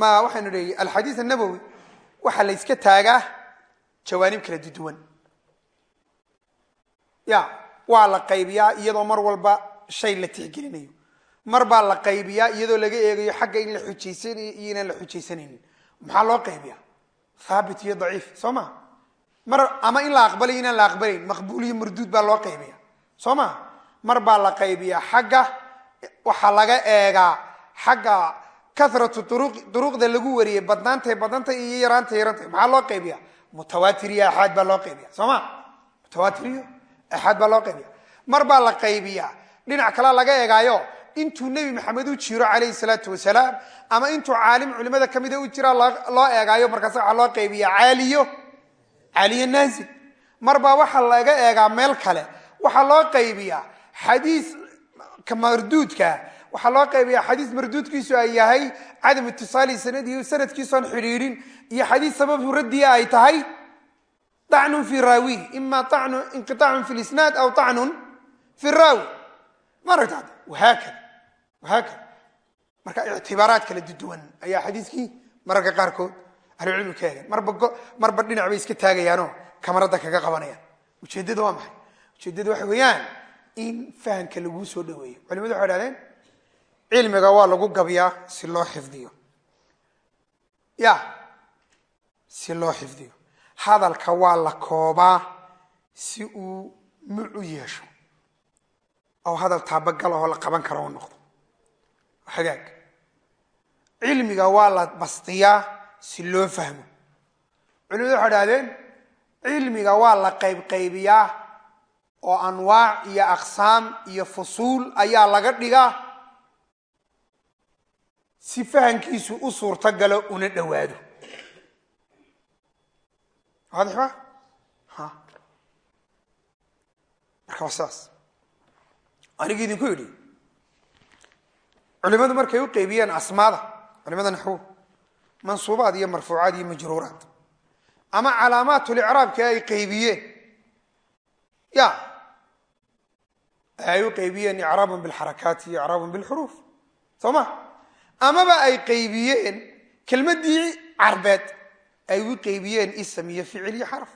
ma waxaynu leeyi alxadiis anabowi waxaa la yska taagaa jawaanib kala duduwan ya waa la qaybiyaa iyadoo mar walba shay la tixgelinayo. Mar baa la qaybiyaa iyadoo laga eegayo xagga in la xujaysanayo iyo inaan la xujaysanaynin. Maxaa loo qaybiya haabit iyo daciif soo ma? Mar ama in la aqbalayo inaan la aqbalayn maqbuul iyo marduud baa loo qaybiya soo ma? Mar baa la qaybiyaa xagga waxaa laga eegaa xagga karatu duruqda lagu wariyey badnaantay badantay iyo yaraantay yarantay maxaa loo qaybiya mutawaatir iyo axaad baa loo qaybiya soo ma? Mutawaatir iyo axaad baa loo qaybiya mar baa la qaybiyaa. Dhinac kale laga eegaayo intuu nebi maxamed u jiro calayhi salaatu wasalaam ama intuu caalim culimada kamida u jira loo eegaayo markaas waxaa loo qaybiya caaliyo. Caaliyo naazil. Mar baa waxaa laga eegaa meel kale. Waxaa loo qaybiyaa xadiis ka marduudka waxaa loo qaybiyaa xadiis marduudkiisu ay yahay cadam itisaali sanadihi sanadkiisoon xidhiidhin iyo xadiis sababu raddiya ay tahay acnun fi raawi ima inqiaacun fi lisnaad aw acnun fi raawi. Maaragta wahaakada wahaakada. Marka ictibaaraad kala duduwan ayaa xadiiskii mararka qaarkood ahlucilmi ka eegeen marba dhinac bay iska taagayaanoo kamarada kaga qabanayaan. Ujeeddada waa maxay? Ujeeddada waxa weeyaan in fahamka laguu soo dhaweeyo culimadu waxay hahdeen cilmiga waa lagu gabyaa si loo xifdiyo. Ya si loo xifdiyo. Hadalka waa la koobaa si uu muc u yeesho. Oo hadal taabagal ahoo la qaban karo u noqdo. Hagaag cilmiga waa la bastiyaa si loo fahmo. Culimadu waxay dhahdeen cilmiga waa la qaybqaybiyaa oo anwaac iyo aqsaam iyo fusuul ayaa laga dhigaa si fahamkiisu u suurtogalo una dhowaado. Waadix ha. Marka waa sidaas anigi idinku yidhi culimadu markay u qeybiyeen asmaada culimada naxwo mansuubaad iyo marfuucaad iyo majruuraad ama calaamaatulicraabki ay qeybiyeen ya ay u qeybiyeen icraabun bilxarakaati iyo icraabun bilxuruuf soo ma amaba ay qeybiyeen kelmaddii carbeed ay u qeybiyeen ism iyo ficil iyo xaraf.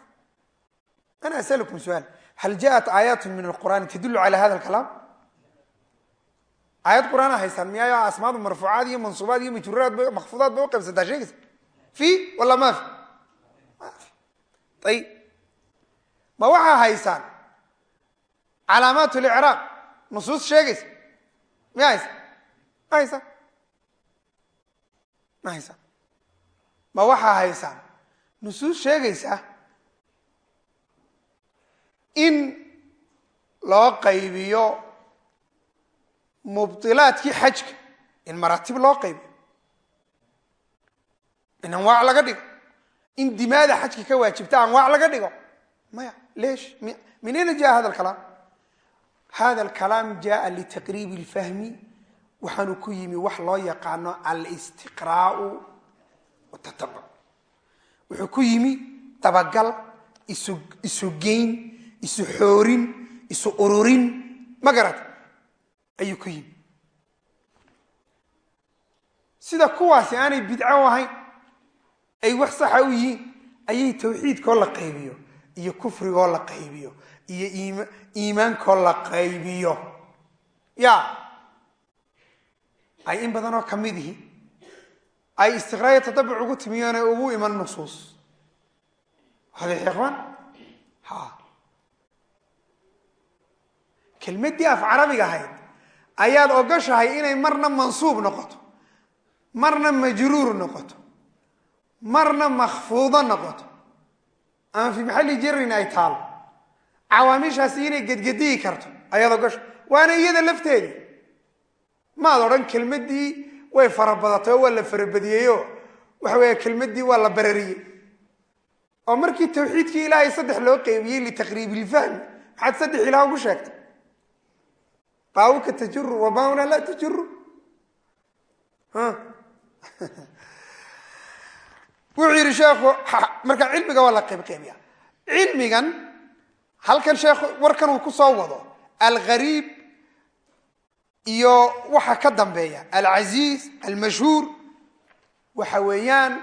Ana asalukum suaal. Hal jaءat aayaat min alqur'aani tadulu cala hada alkalaam? Aayad qur'aana haystaan miya asmaadu marfuucaad iyo mansuubaad iyo majruuraad makfuudaad bay u qaybsantaa sheegaysa fi wala ma fi? Ayib ma waxaa haysaan calaamaat licraab nusuus sheegaysa miya haysa ma haysaan ma haysaan ma waxaa haysaan nusuus sheegaysa in loo qaybiyo mubdilaadkii xajka in maraatib loo qaybiyo. In anwaac laga dhigo. In dimaada xajka ka waajibta anwaac laga dhigo. Maya leesh min ayna jaa hada alkalaam hada alkalaam jaa litaqriibi اlfahmi waxaanu ku yimi wax loo yaqaano alistiqraau watatabuc wuxuu ku yimi dabagal isu isu geyn isu xoorin isu ururin ma garat ayuu ku yimi. Sida kuwaasi aanay bidco ahayn ay wax saxa u yihiin ayay tawxiidkoo la qaybiyo iyo kufrigoo la qaybiyo iyo iim iimaankoo la qaybiyo. Ya ay in badanoo ka mid ihi ay istiqraaya tatabuc ugu timiyeen ay ugu iman nusuus. Hadix ikhwaan ha. Kelmaddii af carabiga ahayd ayaad ogoshahay inay marna mansuub noqoto marna majruur noqoto marna makfuudo noqoto. Ama fii maxalli jarin ay taalo cawaamiishaasi inay gedgediyi karto ayaad ogosha waana iyada lafteedii maad odhan kelmaddii way farabadatay oo waa la farabadiyeyoo. Waxa weeye kelmaddii waa la barariyey. Oo markii tawxiidkii ilaahay saddex loo qeybiyey litaqriibi ilfahmi maxaad saddex ilaah ugu sheegtay? Baawuka tajuru wa baawna laa tajuru wuxuu yidhi sheekhu marka cilmiga waa la qaybqeybiya cilmigan halkan sheekhu warkan uu ku soo wado alghariib iyo waxa ka dambeeya alcasiiz almashhuur waxa weeyaan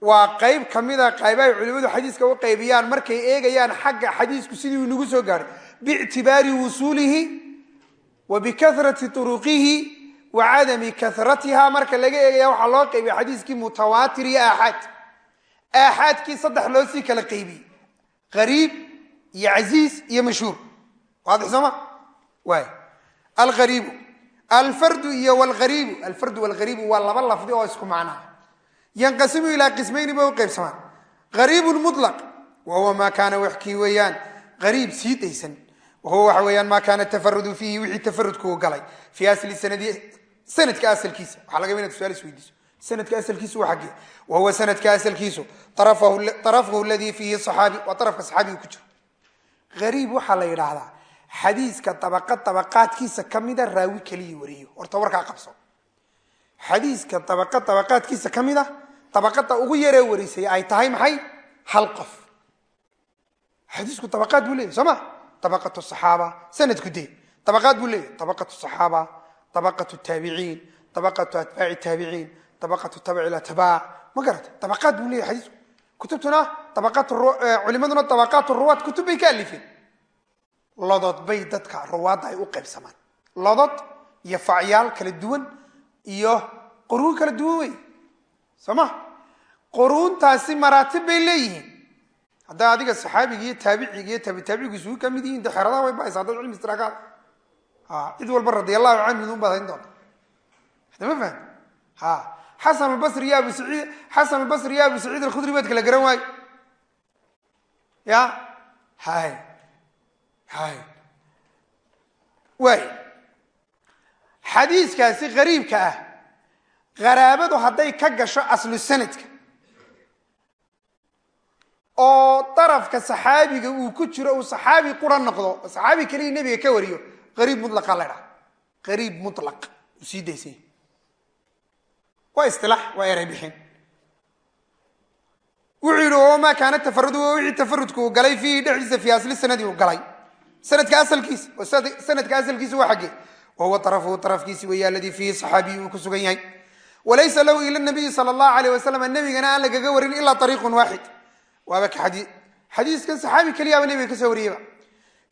waa qeyb kamida qaybahay culimadu xadiiska u qaybiyaan markay eegayaan xagga xadiisku sidii inagu soo gaadhay biictibaari wusuulihi wa bikahrati turuqihi wa cadami kahratiha marka laga eegaya waxaa loo qaybiya xadiiskii mutawaatir iyo aaxaad. Aaxaadkii saddex loo sii kala qaybiyey qariib iyo casiiz iyo mashhuur waadix sooma alariibu alfardu iyo wlariibu alfardu walghariibu waa laba lafdi oo isku macnaha yanqasimu ilaa qismayni bay u qaybsamaan. Gariibun mulaq wa huwa maa kaana waxkii weeyaan. Gariib sii daysan. Wahuwa waxa weeyaan maa kaana tafarudu fiihi wixii tafarudku galay. Fii asli sanadi sanadka asalkiisa. Waxaa laga inad su'aal isweydiiso sanadka asalkiisu waa xaggee wa huwa sanadka asalkiisu. Arafahu ladii fiihi saxaabi waa arafka saxaabiga ku jiro. Gariib waxaa la yidhaahdaa xadiiska dabaqa dabaqaadkiisa kamida raawi keliya wariyo horta warkaa qabso. Xadiiska dabaqa dabaqaadkiisa ka mid a dabaqada ugu yaree warisay ay tahay maxay? Hal qof. Xadiisku dabaqaad buu leeyay soo ma? Dabaqatu saxaaba sanadku dee. Dabaqaad buu leeyahy dabaqatu saxaaba dabaqatu taabiciin dabaqatu atbaaci taabiciin dabaqatu tabaci atbaac ma garata dabaqaad buu leeyahy xadiisku. Kutubtuna dabaqaat culimaduna dabaqaat ruwaad kutub bay ka alifeen lodod bay dadka ruwaadda ay u qaybsamaan. Lodod iyo facyaal kala duwan iyo quruun kala duwan wey. Soo quruuntaasi maraatib bay leeyihiin. Haddaa adiga saxaabiga iyo taabiciga iyo taabitaabicigu isugu ka mid yihiin de way bahaysa dad cilmi istiraakaad cid walba radi allahu canhu un baad hayn doonta hadama faham ha xasan albasri iyo abu saciid xasan albasri iyo abu saciid alkhudri baad kala garan waayo ya hay waay xadiiskaasi qariibka ah qaraabadu hadday ka gasho aslu sanadka oo darafka saxaabiga uu ku jiro uu saxaabi qura noqdo oo saxaabi keliya nebiga ka wariyo qariib mulaqa la dhaha qariib mulaq uu sii daysay. Waa isilaax wuxuu yidhi wamaa kaana tafarudu waa wixii tafarudku uu galay fiihi dhexdiisa fii asli sanadii uu galay sanadka asalkiisa sanadka asalkiisa waa xaggee. Wahuwa arafuhu arafkiisi weya aladii fiihi saxaabiyi uu ku sugan yahay. Walaysa lahu ila nabiyi sala allahu alayh wasalam nebigana aan lagaga warin ilaa ariiqun waaxid. Waaba ka xadiiskan saxaabi keliyaaba nebiga ka soo wariyeyba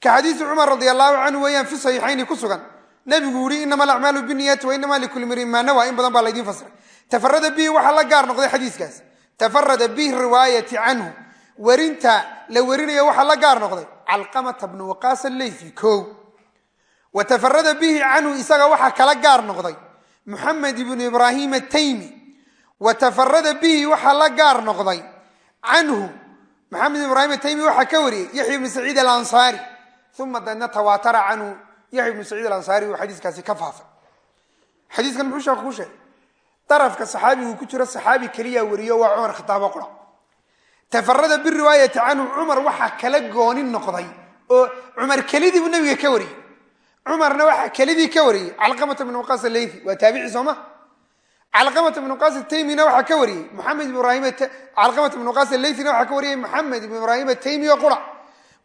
ka xadiisi cumar radi allahu canhu weeyaan fi saxiixayni ku sugan. Nebigu yihi inama alacmaalu biniyati wa inama likuli mriin maa nawa in badan baa laydiin fasiray tafarada bihi waxaa la gaar noqday xadiiskaas. Tafarada biriwaayati canhu. Werinta la werinaya waxaa la gaar noqday calqamata bnu waqaas aleyfi ko wa bihi canhu isaga waxaa kala gaar noqday. Muxamed ibnu ibraahim ataymi wa bihi waxaa la gaar noqday. Canhu maxamed ibrahim ataymi waxaa ka wariyey yaxya ibnu saciid alansaari uma deedna tawaatara canhu yaxya ibnu saciid alansaari uu xadiiskaasi ka faafay. Xadiiskan muxuu sheekhu ku sheegay? Darafka saxaabigu ku jiro saxaabi keliya wariyo waa cumar khitaabo qura tafarada biriwaayati canhu cumar waxaa kala gooni noqday oo cumar kelidii buu nabiga ka wariyey. Cumarna waxaa kelidii ka wariyey. Calqamata bn waqaas aleythi waa taabici sooma calqamata bn waqaas ataymina waxaa ka wariyey. Ibrahim calqamata bn waqaas aleythina waxaa ka wariyey. Maxamed ibn ibrahim ataymi oo qura.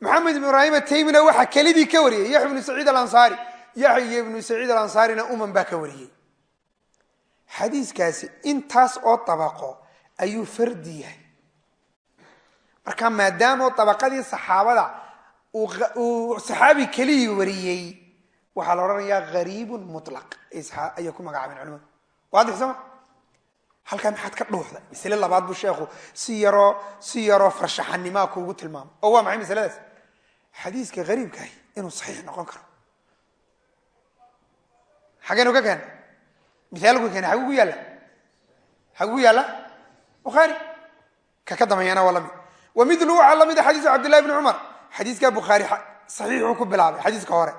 Maxamed ibn ibrahim ataymina waxaa kelidii ka wariyey. Yaxya ibnu saciid alansaari. Yaxya ibnu saciid alansaarina uman baa ka wariyey. Xadiiskaasi intaas oo dabaqo ayuu fardi yahay marka maadaamo dabaqadii saxaabada uu saxaabi keliyii wariyey waxaa la odhanayaa gariibun mulaq ayay ku magacaabeen culimadu waadix sooma halkaa maxaad ka dhuuxda? Masle labaad buu sheekhu si yaroo si yaroo farshaxanimaa kuugu tilmaamay oo waa maxay masaladaas xadiiska hariibkaahi inuu saxiix noqon karo. Xageenu ka keena miaalku keena xaguu ku yaalla? Xaguu ku yaalla? Bukhaari. Ka ka dambeeyana waa wa milu waxaa la mid a xadiisu cabdillahi bni cumar xadiiska bukhaari saxiixuu ku bilaabay xadiiska hore.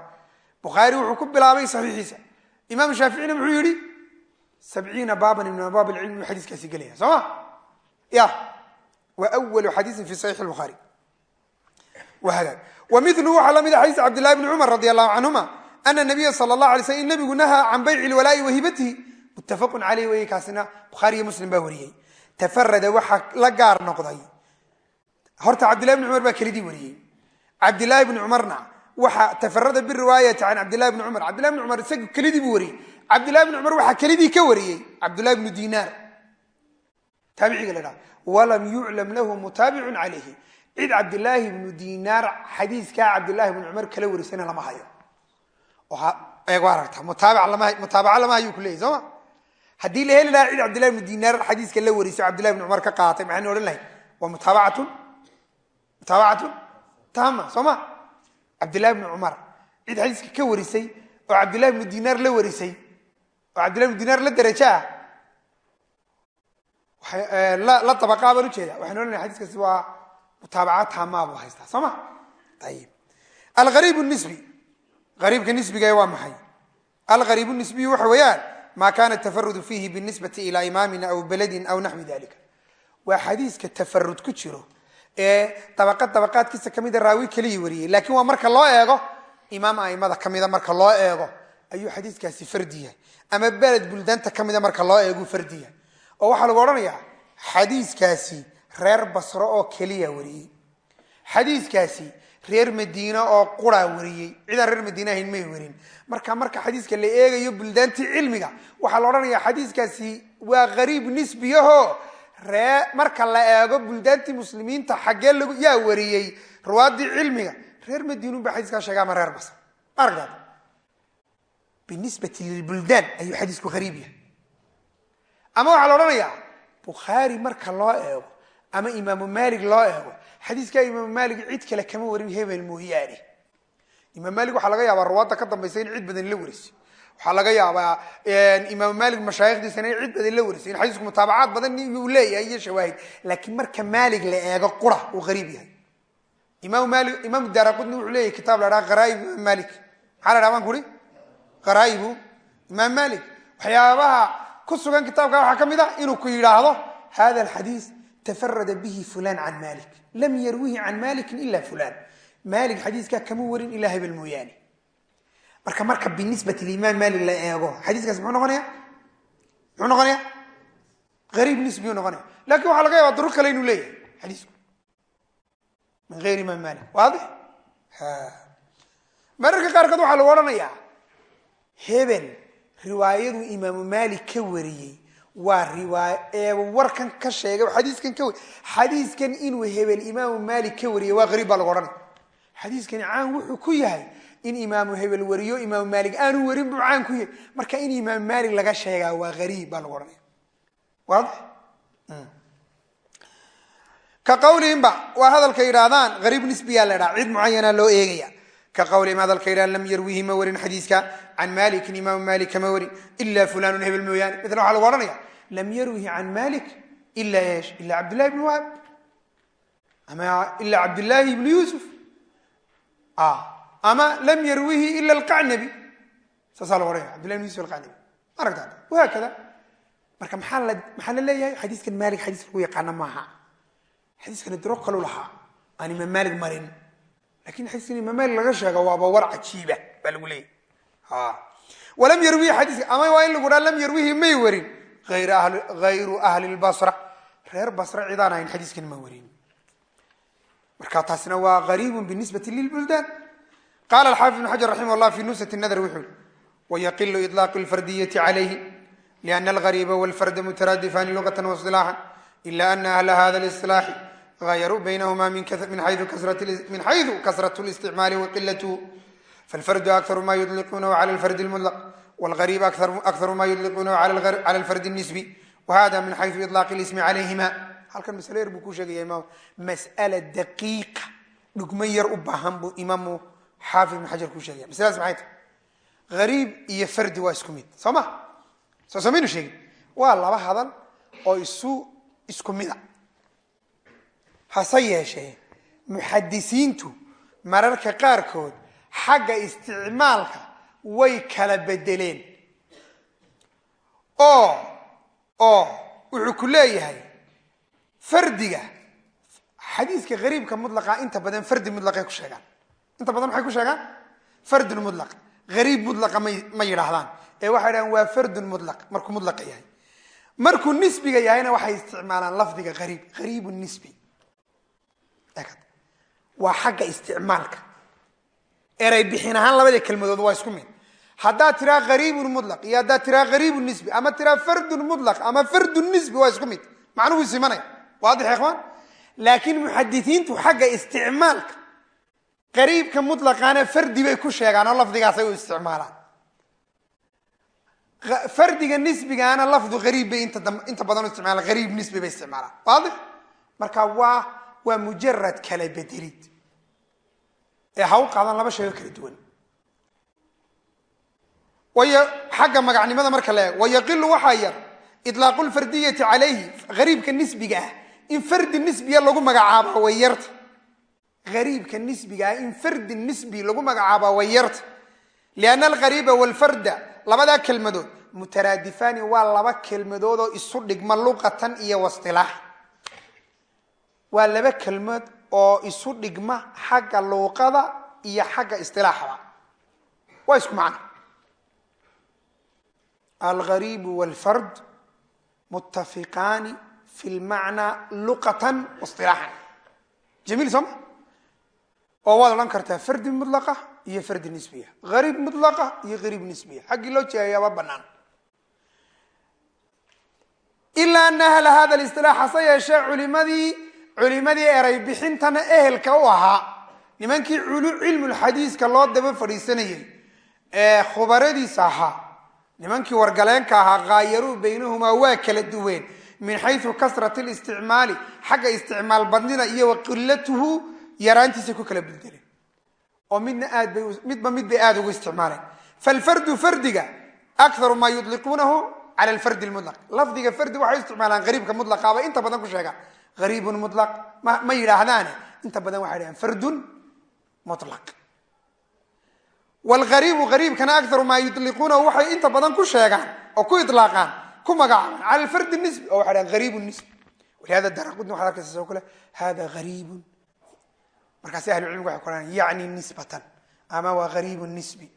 Bukhaari wuxuu ku bilaabay saxiixiisa. Imaam shaaficina muxuu yihi sabciina baaban min abwaab ilcilmi buu xadiiskaasi gelaya soo ma? Ya. Wa walu xadiisin fi saxiix bukhaari wa hagaag wa milu waxaa la mid a xadiis cabdillahi bni cumar radi allahu canhuma ana nabiya sala allah alay slm in nabigu nahaa can bayci lwalaa'i wahibatihi muttafaqun caleyh wey kaasina bukhaari iyo muslim baa wariyey. Tafarada waxaa la gaar noqday horta cabdillahi bni cumar baa kelidii wariyey cabdillaahi bni cumarna waxa tafarada biriwaayati can cabdillahi bni cumar cabdillahi bni cumar isaga kelidii buu wariyey cabdillahi bni cumar waxaa kelidii ka wariyey cabdullahi bnu dinaar taabiciga la dhaha walam yuclam lahu mutaabicun calayhi cid cabdillaahi bnu dinaar xadiiskaa cabdillahi bni cumar kala warisana lama hayo mutaabaca lama hayuu ku leeyay soo ma haddii la heli lahaa cid cabdillahi bnu dinaar xadiiska la wariso cabdillahi bni cumar ka qaatay maxaynu odhan lahay waa mutaabacatun mutaabacatun taama soo ma cabdillahi bni cumar cid xadiiska ka warisay oo cabdillahi bnu dinaar la warisay. Oo cabdillahi bnu dinaar la derajo ah la abaqaa baan ujeeda waxaynu odhan lahay xadiiskaasi waa mutaabaca taamaa buu haystaa. Soo ma ayib alariib nisbi ariibka nisbiga waa maxay? Alariib nisbiyu waxa weeyaan maa kana tafarudu fiihi binisbati ila imaamin aw beladin aw naxwi dalika waa xadiiska tafarud ku jiro ee dabaqad dabaqaadkiisa kamida raawi keliya wariyey laakiin waa marka loo eego imaam aimada kamida marka loo eego ayuu xadiiskaasi fardi yahay. Ama beled buldaanta kamida marka loo eegu fardi yahay. Oo waxaa lagu odhanayaa xadiiskaasi reer basro oo keliya wariyey xadiiskaasi reer madiine oo quraa wariyey cidaan reer madiine ahayn may warin. Marka marka xadiiska la eegayo buldaantii cilmiga waxaa la odhanayaa xadiiskaasi waa qariib nisbiyaho ree marka la eego buldaantii muslimiinta xaggee lagu yaa wariyey ruwaadii cilmiga reer madiinun baa xadiiskaa sheega ama reer basr aragtaad binisbati lilbuldaan ayuu xadiisku qariib yahay. Ama waxaa la odhanayaa bukhaari marka loo eego ama imaamu malig loo eego xadiiskaa imaamu malig cid kale kama warin hebel mooyaane imaam malig waxaa laga yaabaa ruwaadda ka dambaysa in cid badan la warisay waxaa laga yaabaa imaamu malig mashaayikhdiisana in cid badan la warisay in xadiisku mutaabacaad badan uu leeyahay iyo shawaahid. Laakiin marka maalig la eego qura uu qariib yahay. Imaam maali imaamu daaraqudni wuxuu leeyahay kitaab la dhaha qaraaib imaam malik maxaa la dhaha baan kuri qaraa'ibu imaam malik waxyaabaha ku sugan kitaabka waxaa ka mid ah inuu ku yidhaahdo hada alxadiis tafarada bihi fulan can malik lam yarwihi can malikin ila fulan malik xadiiskaa kama warin ilaa hebel mooyaane marka marka binisbati limaam malik la eego xadiiskaas muxuu noqonaya? Muxuu noqonaya? Ariib nisbiyu noqonaya. Lakin waxaa laga yaaba duruur kale inuu leeyahay xadiisku. Min geyr imaam malik waadix mararka qaarkood waxaa lagu odhanayaa hebel riwaayadu imaamu malik ka wariyey waa riwaay warkan ka sheegay xadiiskan ka xadiiskan inuu hebel imaamu malik ka wariyey waa qariib baa lagu odhanaya xadiiskani caan wuxuu ku yahay in imaamu hebel wariyo imaamu maalik aanu warin buu caan ku yahay. Marka in imaamu maalik laga sheegaa waa ariib baa lagu odhanaya waadix ka qawlihimba waa hadalka yidhaahdaan ariib nisbiyaa la dhaha cid mucayana loo eegaya. Ka qawlihim hadalka yidhahda lam yarwihi ma warin xadiiska can malikin imaamu malik kama warin ila fulanun hebel mooyaane. Mila waxaa lagu odhanaya lam yarwihi can malik ila esh ila cabdillahi ibn wahab ama ila cabdillaahi ibnu yuusuf ama lam yarwihi ila alqacnabi saasaa lagu odhanaya cabdillahi ibn yusuf alqacnabi aragta wahaakada marka maxaa la maxaa la leeyahay? Xadiiskan malik xadiis lagu yaqaana maaha. Xadiiskani duro kalu lahaa. Aan imaam malik marin. Lakin xadiiskan imaam malik laga sheego waaba war cajiiba baa lagu leeyahy walam yarwihi xadiiska ama waa lagu dhaha lam yarwihi may warin. Hayru ahli lbasra reer basra cidaan ahayn xadiiskan ma warin. Marka taasina waa gariibun binisbati lilbuldaan qaala alxaafid ibn xajar raximah llah fi nusat nadr wuxuu yihi wayaqilu ilaaqu lfardiyati calayhi liana algariiba walfarda mutaraadifaani lugatan wasilaaxan ila ana ahla hada listilaaxi hayaruu baynahuma min xayu kasrat listicmaali waqilathu falfardu akaru ma yudliqunahu cala lfardi lmudlaq wlgariib akaru ma yudliqunahu cala lfardi nisbi wahada min xayu ilaaqi lismi calayhima halkan masalo yar buu ku sheegaya imaam mas'ala daqiiqa dhugma yar u baahan buu imaamu xaafid ibn xajar kuu sheegaya. Masaladaas maxay tahay? Hariib iyo fardi waa isku mid. Soo ma? Soo samaynu sheegin. Waa laba hadal oo isu isku mida hase yeeshee muxadisiintu mararka qaarkood xagga isticmaalka way kala bedeleen oo oo wuxuu ku leeyahay fardiga xadiiska hariibka mudlaqa inta badan fardi mudlaqay ku sheegaan inta badan maxay ku sheegaan? Fardun mudlaq hariib mudlaqa may ma yidhaahdaan. Ee waxay dhahaan waa fardun mudlaq markuu mudlaqa yahay. Markuu nisbiga yahayna waxay isticmaalaan lafdiga hariib hariibu nisbi. Waa xagga isticmaalka. Eray bixin ahaan labada kelmadood waa isku mid. Haddaad tiraa hariibun mudlaq iyo haddaad tiraa hariibun nisbi ama tiraa fardun mudlaq ama fardun nisbi waa isku mid. Macnuhu simanaya waadix ikhwaan laakiin muxadisiintu xagga isticmaalka qariibka mutlaqaana fardi bay ku sheegaan oo lafdigaasay u isticmaalaan. Fardiga nisbigaana lafdu hariib bay inta badan u isticmaalaan hariib nisbi bay isticmaalaan. Waadix? Marka waa waa mujarad kala bedelid ee ha u qaadan laba shay oo kala duwan. Way xagga magacnimada marka la eego wayaqilu waxaa yar ilaaqu lfardiyati calayhi hariibka nisbiga ah in fardi nisbiya lagu magacaaba way yarta hariibka nisbiga ah in fardi nisbi lagu magacaaba way yarta lianna alghariiba walfarda labadaa kelmadood mutaraadifaani waa laba kelmadood oo isu dhigma luqatan iyo wastilaax waa laba kelmad oo isu dhigma xagga luuqada iyo xagga istilaaxda waa isku macno alghariibu walfard muttafiqaani fi lmacnaa luqatan waistilaaxan jamiil oo waad odhan kartaa fardi mudlaqa iyo fardi nisbiya. Hariib mudlaqa iyo hariib nisbiya. Xaggii loo jeeyayaaba banaan ilaa ana ahla hada listilaax hase yeeshee culimadii culimadii eray bixintana ehelka u ahaa. Nimankii cilmulxadiiska loo daba fadhiisanayay ee khubaradiisa ahaa nimankii wargaleenka ahaa haayaruu baynahumaa waa kala duween. Min xayu kasrat listicmaali xagga isticmaal badnida iyo wa qilatuhu yaraantiisa ku kala bedeleen oo midna aad bay midba mid bay aada ugu isticmaaleen. Falfardu fardiga akaru maa yudliquunahu cala alfardi lmulaq lafdiga fardi waxay isticmaalaan hariibka mulaqaaba inta badan ku sheegaan hariibun mulaq ma yidhaahdaane? Inta badan waxay dhahaan fardun mulaq wlgariibu gariibkana akaru maa yudliquunahu waxay inta badan ku sheegaan oo ku ilaaqaan ku magacaabaan. Cala alfardi nisbi oo waxay dhahaan hariibun nisbi. Walihada daraqudni waxad arkaysa soo kale hada hariibun markaasi ahlu cilmigu waxay kuohanaan yacni nisbatan ama waa hariibun nisbi.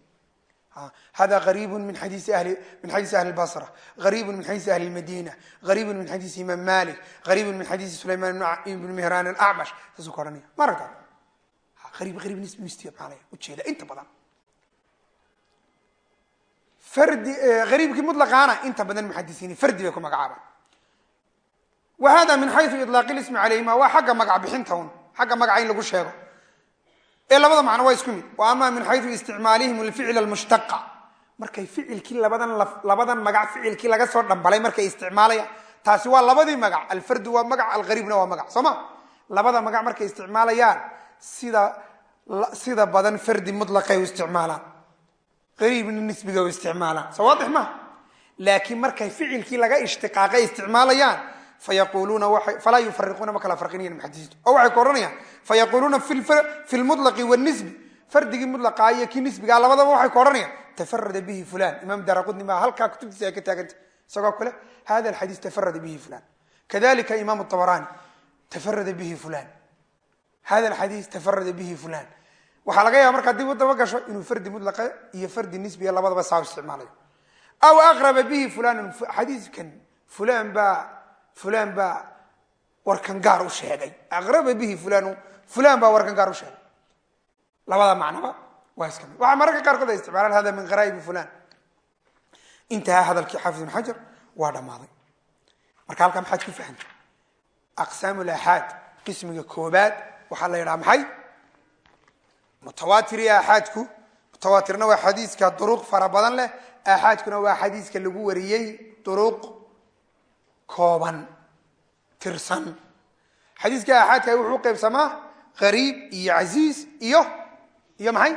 Hada hariibun min xadiisi ahli basra hariibun min xadiisi ahli lmadina hariibun min xadiisi imaam malik hariibun min xadiisi sulayman ibn mihraan alacmash saasuu ka ohanaya ma aragta hariib hariib nisbi u isticmaalaya ujeeda inta badan. Fardi hariibkii mutlaqaana inta badan muxadisiini fardi bay ku magacaabaan. Wa hada min xayu ilaaqi lismi calayhima waa xagga xagga magaca in lagu sheego. Ee labada macno waa isku mid. Wa ama min xayu isticmaalihim alficl almushtaqa. Markay ficilkii labadan magac ficilkii laga soo dhambalay markay isticmaalayaan taasi waa labadii magac. Alfardu waa magac alghariibna waa magac. Soo ma labada magac markay isticmaalayaan sida badan fardi mutlaqay u isticmaalaan. Hariibna nisbiga u isticmaalaan. Soo waadix maha laakiin markay ficilkii laga ishtiqaaqay isticmaalayaan falaa yufariquuna ma kala farqinayan muxadisiintu oo waxay ku odhanayaan fayaquuluuna fi lmutlaqi wnisbi fardigii mutlaqaa iyo kii nisbigaa labadaba waxay ku odhanayaan tafarada bihi fulan imaam daraqudni baa halkaa kutubtiisa ay ka taagantay isagoo kale hada alxadiis tafarada bihi fulan kadalika imaam abarani tafarada bihi fulan hada alxadiis tafarada bihi fulan waxaa laga yaaba markaa dib u daba gasho inuu fardi mutlaqa iyo fardi nisbiga labadaba saa isticmaalayo aw aqraba bihi fulanun xadiiskan fulan baa fulan baa warkan gaar u sheegay. Aqraba bihi fulan fulan baa warkan gaar u sheegay. Labada macnaba waa iska mid. Waxaa mararka qaarkood ay isticmaalaan hada min qaraa'ibi fulan intahaa hadalkii xaafid ibn xajar waa dhammaaday. Marka halkaa maxaad ku fahantay? Aqsaam laxaad qismiga koobaad waxaa la yidhaha maxay? Mutawaatir iyo aaxaadku mutawaatirna waa xadiiska duruq fara badan leh. Aaxaadkuna waa xadiiska lagu wariyey duruq kooban tirsan. Xadiiska aaxaadka wuxuu qaybsamaa qariib iyo casiis iyo iyo maxay?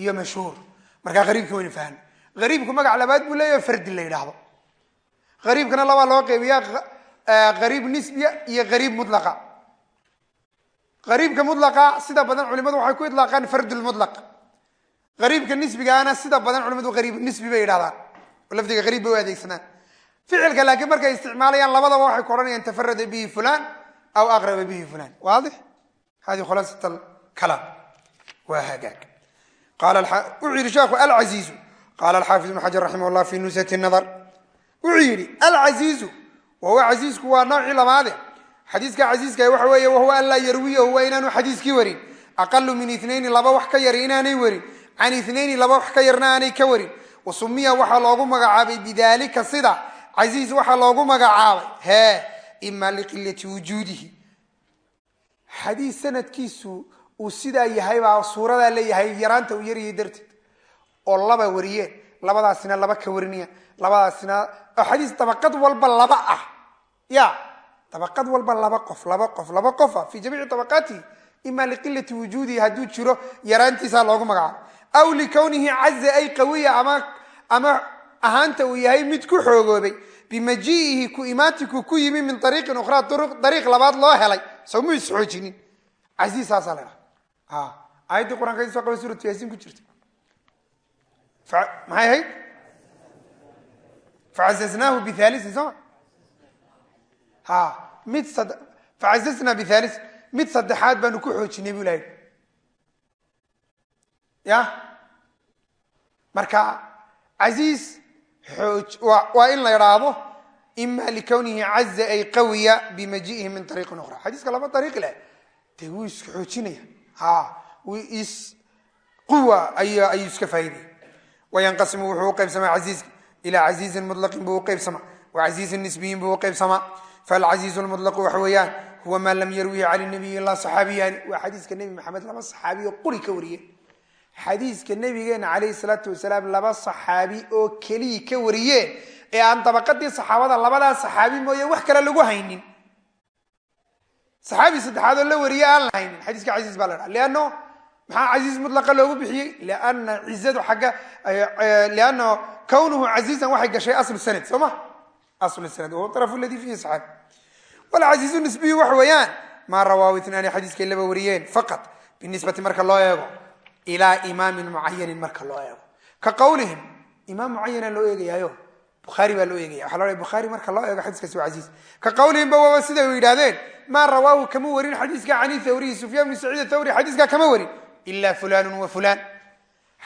Iyo mashhuur. Markaa qariibka waynu fahna qariibku magac labaad buu leeyahay fardi la yidhaahdo. Qariibkana labaa loo qeybiyaa qariib nisbiya iyo qariib mutlaqa qariibka mutlaqa sida badan culimadu waxay ku idlaaqaan fardulmutlaq qariibka nisbigaana sida badan culimadu qariib nisbi bay yidhahdaan lafdiga qariib bay u adeegsadaan ficilka laakiin markay isticmaalayaan labadaba waxay ku odhanayaan tafarada bihi fulan aw aqraba bihi fulan waadix? Hadi khulaasat alkalaam waa hagaag. Wuxuu yidhi sheekhu alcasiizu. Qaala alxaafid ibnu xajar raximah llah fi nusati nadar wuxuu yidhi alcasiizu. Wahuwa casiisku waa noocii labaade. Xadiiska casiiska waxa weeye wahuwa an yarwiyahu waa inaanu xadiiskii warin. Aqalu min inayni laba wax ka yari inaanay warin. Can inayni laba wax ka yarna aanay ka warin. Wasumiya waxaa loogu magacaabay bidalika sida casiis waxaa loogu magacaabay. Hee ima liqilati wujuudihi. Xadiis sanadkiisu uu sidaa yahay baa suuradaa leeyahay yaraanta uu yaryay darteed. Oo laba wariyeen labadaasina laba ka warinayaan labadaasina xadiis dabaqad walba laba ah. Ya dabaqad walba laba qof laba qof laba qofa fi jamiici dabaqaatihi ima liqilati wujuudihi hadduu jiro yaraantiisaa loogu magacaabo aw likownihi caza ay qawiya ama ama ahaanta uu yahay mid ku xoogoobay bimajii'ihi ku imaantiku ku yimi min ariiqin ukhraa dariiq labaad loo helay. Soo mu isxoojinin casiisaasaa la dhaha aayaddii qur'aanka soo qaba suuratu yaasiin ku jirta maxay ahayd? Facazaznaahu bihaalisin sooma ha mid facazaznaa bihaalisin mid saddexaad baanu ku xoojinay bu ilahay ya marka casiis waa in la idhaahdo ima likownihi caza ay qawiya bimajiihi min ariiqin ukhra. Xadiiska laba ariiq leh dee wuu iska xoojinaya. Quwa ayuu iska faaidaya wayanqasimu wuxuu uqaybsamaa casiiska ilaa casiizin mulaqin buu uqaybsamaa wa casiizin nisbiyin buu uqaybsamaa falcasiizu lmulaqu waxa weeyaan huwa maa lam yarwihi can nabiy ila saxaabiyaani. Waa xadiiska nebi maxamed laba saxaabiyo quri ka wariyeen xadiiska nabigeena calayhi salaatu wasalaam laba saxaabi oo keliya ka wariyeen ee aan dabaqadii saxaabada labadaa saxaabi mooye wax kale lagu haynin. Saxaabi saddexaad oo la wariye aan la haynin. Xadiiska casiis baa la dhaha leano maxaa casiis mutlaqa loogu bixiyey? Liana cizadu xagga liana kownuhu casiizan waxay gashay aslu sanad soo ma? Aslu sanad wahuwa arafu ladii fihi saxaabi walcasiizu nisbiyu waxa weeyaan maa rawaahu xadiiskay laba wariyeen faqat binisbati marka loo eego ilaa imaamin mucayanin marka loo eego. Ka qawlihim imaam mucayana loo eegayaayo? Bukhaari baa loo eegaya. Waxa lo bukhaari marka loo eego xadiiskaasi waa casiis. Ka qawlihim ba waaba siday u yidhahdeen maa rawaahu kama warin xadiiska cani thawriyi sufyaan bnu saciid thawri xadiiskaa kama warin ila fulanu wa fulan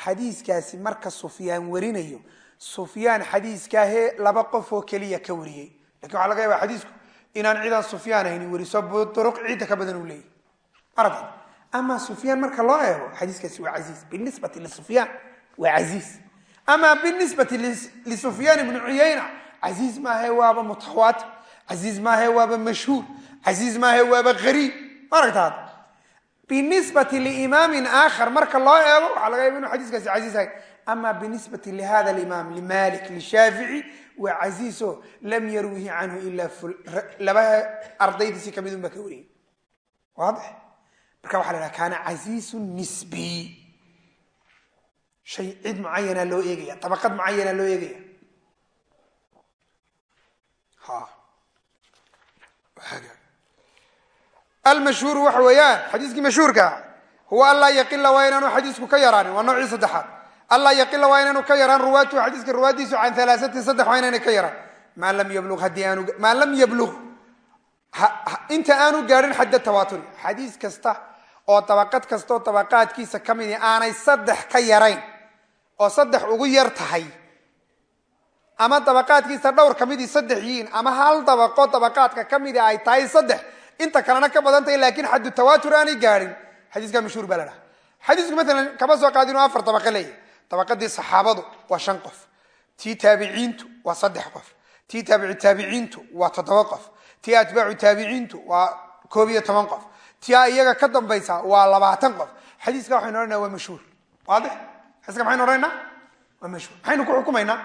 xadiiskaasi marka sufyaan warinayo sufyaan xadiiskaahee laba qof oo keliya ka wariyey. Lakin waxaa laga yaaba xadiisku inaan cidaan sufyaan ahayni weriso duruq ciidda ka badan uu leeyahy aragta ama sufyaan marka loo eego xadiiskaasi waa casiis binisbati lisufyaan waa casiis ama binisbati lisufyaan ibni cuyayna casiis maahe waaba mutawaatir casiis maahe waaba mashhuur casiis maahe waaba gariib. Ma aragtaad binisbati liimaamin aakhar marka loo eego waxaa laga yaaba inu xadiiskaasi casiis ahay ama binisbati lihada alimaam limalik lishaafici waa casiiso lam yarwihi canhu ilaa laba ardaydiisi ka mid un baa ka wariyay waadix marka waxa la kaana casiisu nisbiy shay cid mucayana loo eegaya dabaqad mucayana loo eegaya. Almashhuuru waxa weeyaan xadiiskii mashhuurka huwa an laa yaqila waa inaanu xadiisku ka yaraanin. Waa noocii saddexaad. Anlaa yaqila waa inaanu ka yaraan. Ruwaatuhu xadiiska ruwaadiisu can alaasatin saddex waa inaanay ka yaraan. Maa lam yablug haddii aanu maa lam yablug inta aanu gaadhin xadda tawaaturi. Xadiis kasta oo dabaqad kastaoo dabaqaadkiisa ka midi aanay saddex ka yarayn oo saddex ugu yar tahay ama dabaqaadkiisa dhowr ka midii saddex yihiin ama hal dabaqo dabaqaadka ka midi ay tahay saddex inta kalena ka badan tahay laakiin xaddu tawaatur aanay gaadhin xadiiska mashhuur baa la xadiisku maalan kama soo qaadin afar dabaqo leeyahy dabaqadii saxaabadu waa shan qof tii taabiciintu waa saddex qof tii taabici taabiciintu waa toddoba qof tii atbaacu taabiciintu waa koob iyo toban qof tia iyaga ka dambaysa waa labaatan qof. Xadiiska waxaynu odhanaa waa mashhuur. Waadix? Xadiiska maxaynu odhanayna waa mashhuur. Maxaynu ku xukumaynaa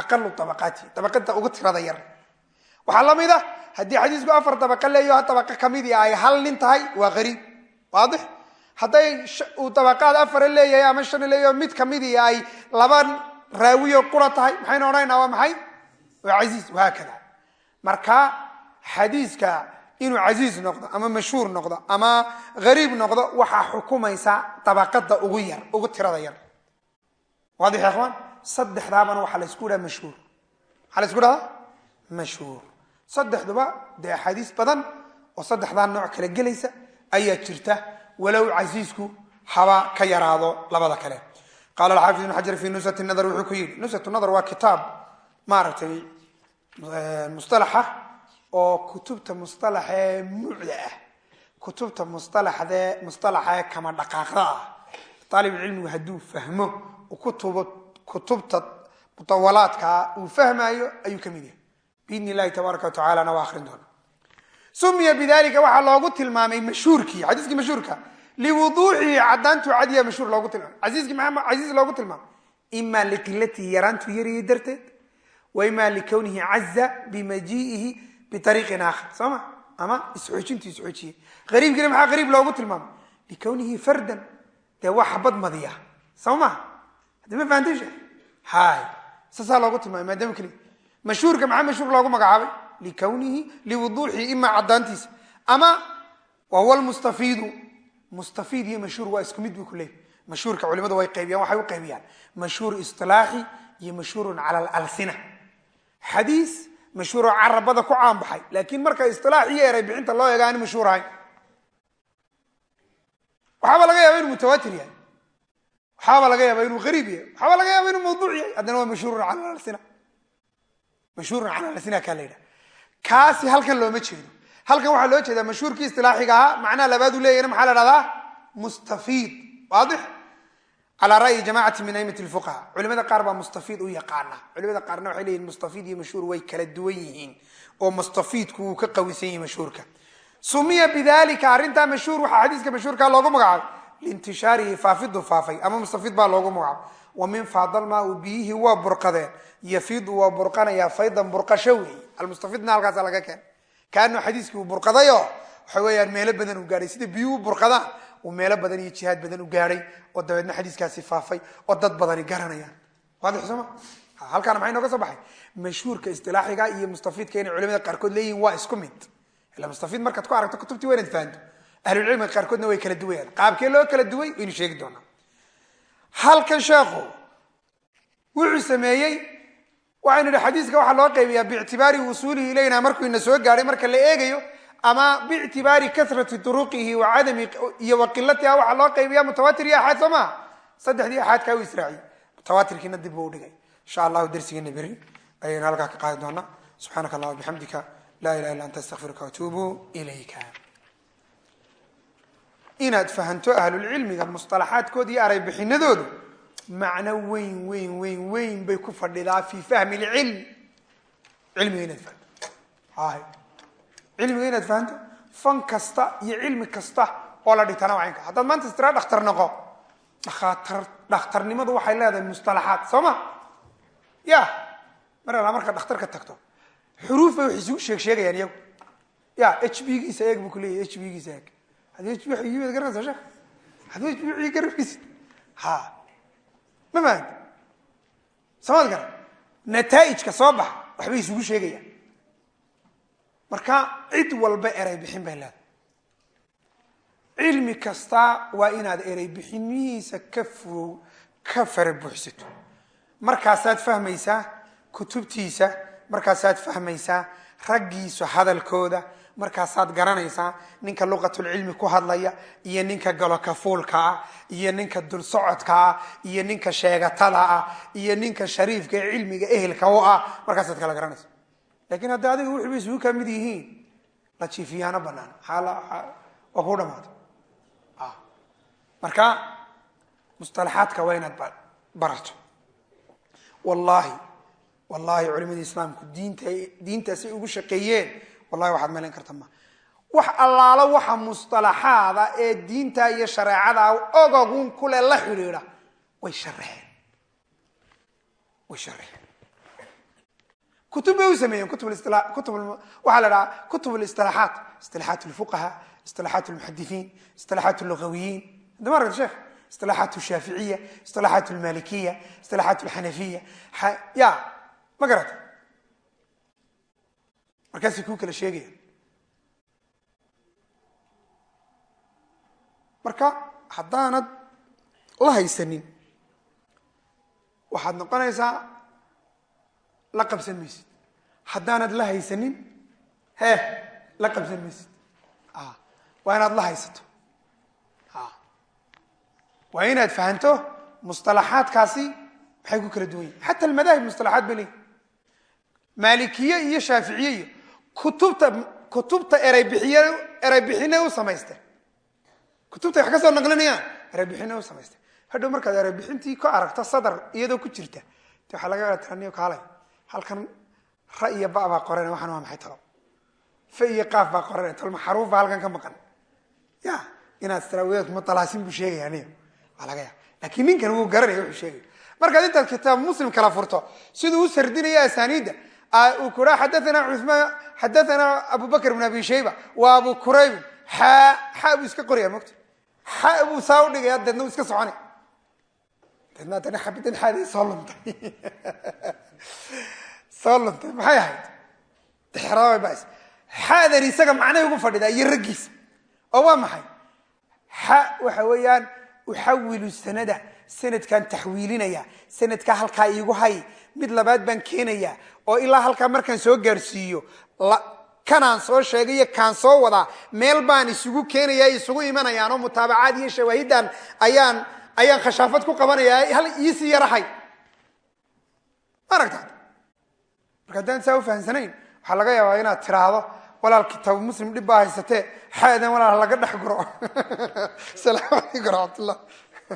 aqalu abaqaati dabaqada ugu tirada yar. Waxaa la mid a haddii xadiisku afar dabaqa leeyo ha dabaqa kamidii ay hal nin tahay waa qariib waadix? Hadday uu dabaqaad afara leeyahay ama shan leeyaho mid kamidii ay laba raawiyo qura tahay maxaynu odhanaynaa waa maxay? Waa casiiz wahaakada marka xadiiska inuu casiiz noqdo ama mashhuur noqdo ama gariib noqdo waxaa xukumaysa dabaqada ugu yar ugu tirada yar. Waadix ikhwaan saddexdaabana waxaa la ysku dhaha mashhuur. Maxaa la ysku dhahdaa mashhuur. Saddexduba dee axaadiis badan oo saddexdaa nooc kala gelaysa ayaa jirta walow casiisku haba ka yaraado labada kale. Qaala alxaafid ibn xajar fi nusat nadar wuxuu ku yidhi nusat nadar waa kitaab maaragtay mustalaxa oo kutubta mustalaxee mucda ah. Kutubta mustalaxdee mustalaxee kama dhaqaaqda ah. Aalibulcilmigu hadduu fahmo kutubo kutubta mutawalaadkaa uu fahmaayo ayuu ka mid yahay. Biidn illahi tabaaraka wa tacalana waa akhrin doona. Sumiya bidalika waxaa loogu tilmaamay mashhuurkii xadiiskii mashhuurka. Liwuduuxihi caddaantuu cadiya mashhuur loogu tilmaamay. Casiiskii maxaa casiis loogu tilmaamay. Ima liqilatihi yaraantuu yariyay darteed wa ima likownihi caza bimajii'ihi biariiqin aakhar soo ma ama isxoojintuu isxoojiyey qariibkiina maxaa qariib loogu tilmaamay likownihi fardan dee waa xabad madiya soo ma haddi ma sheekh hay saasaa loogu tilmaamay maadaama keliya mashhuurka maxaa mashhuur loogu magacaabay likownihi liwuduuxihi ima caddaantiisa ama wa huwa lmustafiidu mustafiid iyo mashhuur waa isku mid buu ku leeyay mashhuurka culimadu way qaybiyaan waxay u qaybiyaan mashhuur isilaaxi iyo mashhuurun cala alalsina xadiis mashhuuroo carabada ku caanbaxay. Laakiin marka isilaax iyo eray bixinta loo eega aan mashhuur ahayn. Waxaaba laga yaaba inuu mutawaatir yahay. Waxaaba laga yaaba inuu qariib yahay. Waxaaba laga yaaba inuu mawduuc yahay. Haddana waa mashhuurun cala alsina mashhuurun cala alsina kaa la yidhaha kaasi halkan looma jeedo. Halkan waxaa loo jeedaa mashhuurkii istilaaxiga ahaa. Macnaha labaadu leeyahna maxaa la dhahdaa? Mustafiid. Waadix calaa ra'yi jamacati min aimati lfuqaha culimada qaar baa mustafiid u yaqaana. Culimada qaarna waxay leeyihiin mustafiid iyo mashhuur way kala duwan yihiin oo mustafiidku wuu ka qawisan yahay mashhuurka. Sumiya bidalika arrintaa mashhuur waxaa xadiiska mashhuurkaa loogu magacaabay liintishaarihi faafidu faafay ama mustafiid baa loogu magacaabay wa min faadalmaau biyihii waa burqadeen yafiidu waa burqanayaa faydan burqasho weeye almustafiidna halkaasa laga keen. Kaano xadiiskii uu burqadayo waxa weeyaan meelo badan uu gaadhay. Sida biyuhu burqadaan uu meelo badan iyo jihaad badan u gaadhay oo dabeedna xadiiskaasi faafay oo dad badani garanayaan. Waadix halkaana maxay nooga soo baxay? Mashhuurka istilaaxiga iyo mustafiidka inay culimada qaarkood leeyihiin waa isku mid. Ila mustafiid markaad ku aragto kutubtii waa fahanto. Ahlulcilmiga qaarkoodna way kala duwayaan. Qaabkee loo kala duway waynu sheegi doonaa. Halkan sheekhu wuxuu sameeyey waxaynu idhi xadiiska waxaa loo qaybiyaa biictibaari wusuulihi ilayna markuu ina soo gaadhay marka la eegayo ama biictibaari kasrati turuqihi iyo wa qilatiha waxaa loo qaybiya mutawaatir iyo axaad soo maha saddexdii axaadkaa u dib buu udhigay insha allahu darsigeena beri ayaynu halkaa ka qaadi doonaa subxaanaka allah bixamdika laa ilaha illa anta astaqfiruka watuubu ilayka inaad fahanto ahlulcilmiga musalaxaadkooda iyo aray bixinadoodu macno weyn weyn weyn weyn bay ku fadhidaa fi fahmi lcilm cilmiga inaad fahanto cilmiga inaad fahanto fan kasta iyo cilmi kasta oo la dhigtana waa caynka haddaad maanta istira dhakhtar noqo dhakaatar dhakhtarnimadu waxay leedahay mustalaxaad soo ma? Ya mar alaa marka dhakhtarka tagto. Xuruuf bay wax isugu sheeg sheegayaan iyagu. Ya h b giisa eeg buu kuleeyahy h b giisa eeg. Hadii h b wax yimid garanaysa sheekh haddii h b wixii garanaysid ha. Ma fahamti samaad garan nataa'ijka soo baxa waxbay isugu sheegayaan marka cid walba eray bixin bay leedahay. Cilmi kasta waa inaad eray bixinihiisa ka fo ka fara buuxsato. Markaasaad fahmaysaa kutubtiisa markaasaad fahmaysaa raggiisa hadalkooda markaasaad garanaysaa ninka luqatulcilmi ku hadlaya iyo ninka galokafuulka ah iyo ninka dulsocodka ah iyo ninka sheegatada ah iyo ninka shariifka ee cilmiga ehelka u ah markaasaad kala garanaysa lakiin hadda adiga wixii bay isugu kaa mid yihiin la jiifiyaana banaan. Waa ku dhamaata marka mustalaxaadka waa inaad barato wallahi wallahi culimadii islaamku diinta diintaasay ugu shaqeeyeen wallahi waxaad malayn karta ma. Wax allaalo waxa mustalaxaada ee diinta iyo shareecada ogogun kule la xidhiidha. Way sharaxeen way sharxeen kutub bay u sameeyeen kutub kutub waxaa la dhahaa kutub lisilaaxaat isilaaxaat lfuqaha isilaaxaat lmuxadisiin isilaaxaat lugawiyiin hadda ma aragta sheekh? Isilaaxaat shaaficiya isilaaxaat lmalikiya isilaaxaat lxanafiya ya ma garata? Markaasay kuu kala sheegayaan. Marka haddaanad la haysanin waxaad noqonaysaa la qabsan maysid. Haddaanad la haysanin he la qabsan maysid. Waa inaad la haysato. Waa inaad fahanto musطalaxaadkaasi maxay ku kala duwan yihiin xata almadaahib musطalaxaad ba leeyi maalikiye iyo shaaficiye iyo kutubta kutubta eraybixiye eraybixinay u samaysteen kutubtay wax ka soo naqlinayaan eraybixinay u samaysteen hadhow markaad eraybixintii ka aragto sadar iyadoo ku jirta waxaa laga tiraniyo kaalay halkan ra iyo ba baa qoran waxan waa maxay talo. Fa iyo qaaf baa qoran tolma xaruuf baa halkan ka maqan. Ya inaad istaraawiyad mutalaasin buu sheegaya aniga. Waa laga yaaba laakiin ninkan wuu garanaya wuxuu sheegaya markaad intaad kitaab muslim kala furto siduu u sardinaya asaaniidda uu kuraa xadaana cumaan xadaana abu bakr bn abi shayba wa abu qurayb xa xa buu iska qoraya mogta xa buu saa u dhigaya deedna uu iska soconay deedna haddana xabidan xaadii soo luntay soo maxay ahayd? Dexraabay bas xadan isaga macnay ugu fadhidaa iyo raggiisa oo waa maxay? Xa waxa weeyaan uxawilu sanada sanadkan taxwiilinaya sanadkaa halkaa iigu hay. Mid labaad baan keenaya oo ilaa halkaa markaan soo gaarsiiyo kanaan soo sheegay iyo soo wadaa meel baan isugu keenaya isugu imanayaan oo mutaabacaad iyo shawaahidan ayaan ayaan khashaafad ku qabanaya hal iisii yarahay ma aragtaa marka haddaan saa ufahamsanayn waxaa laga yaabaa inaad tiraahdo walaal kitaabu muslim dhib baa haysatee? Xaadan walaal laga dhex guro. Asalaamu calaykum waraxmatullah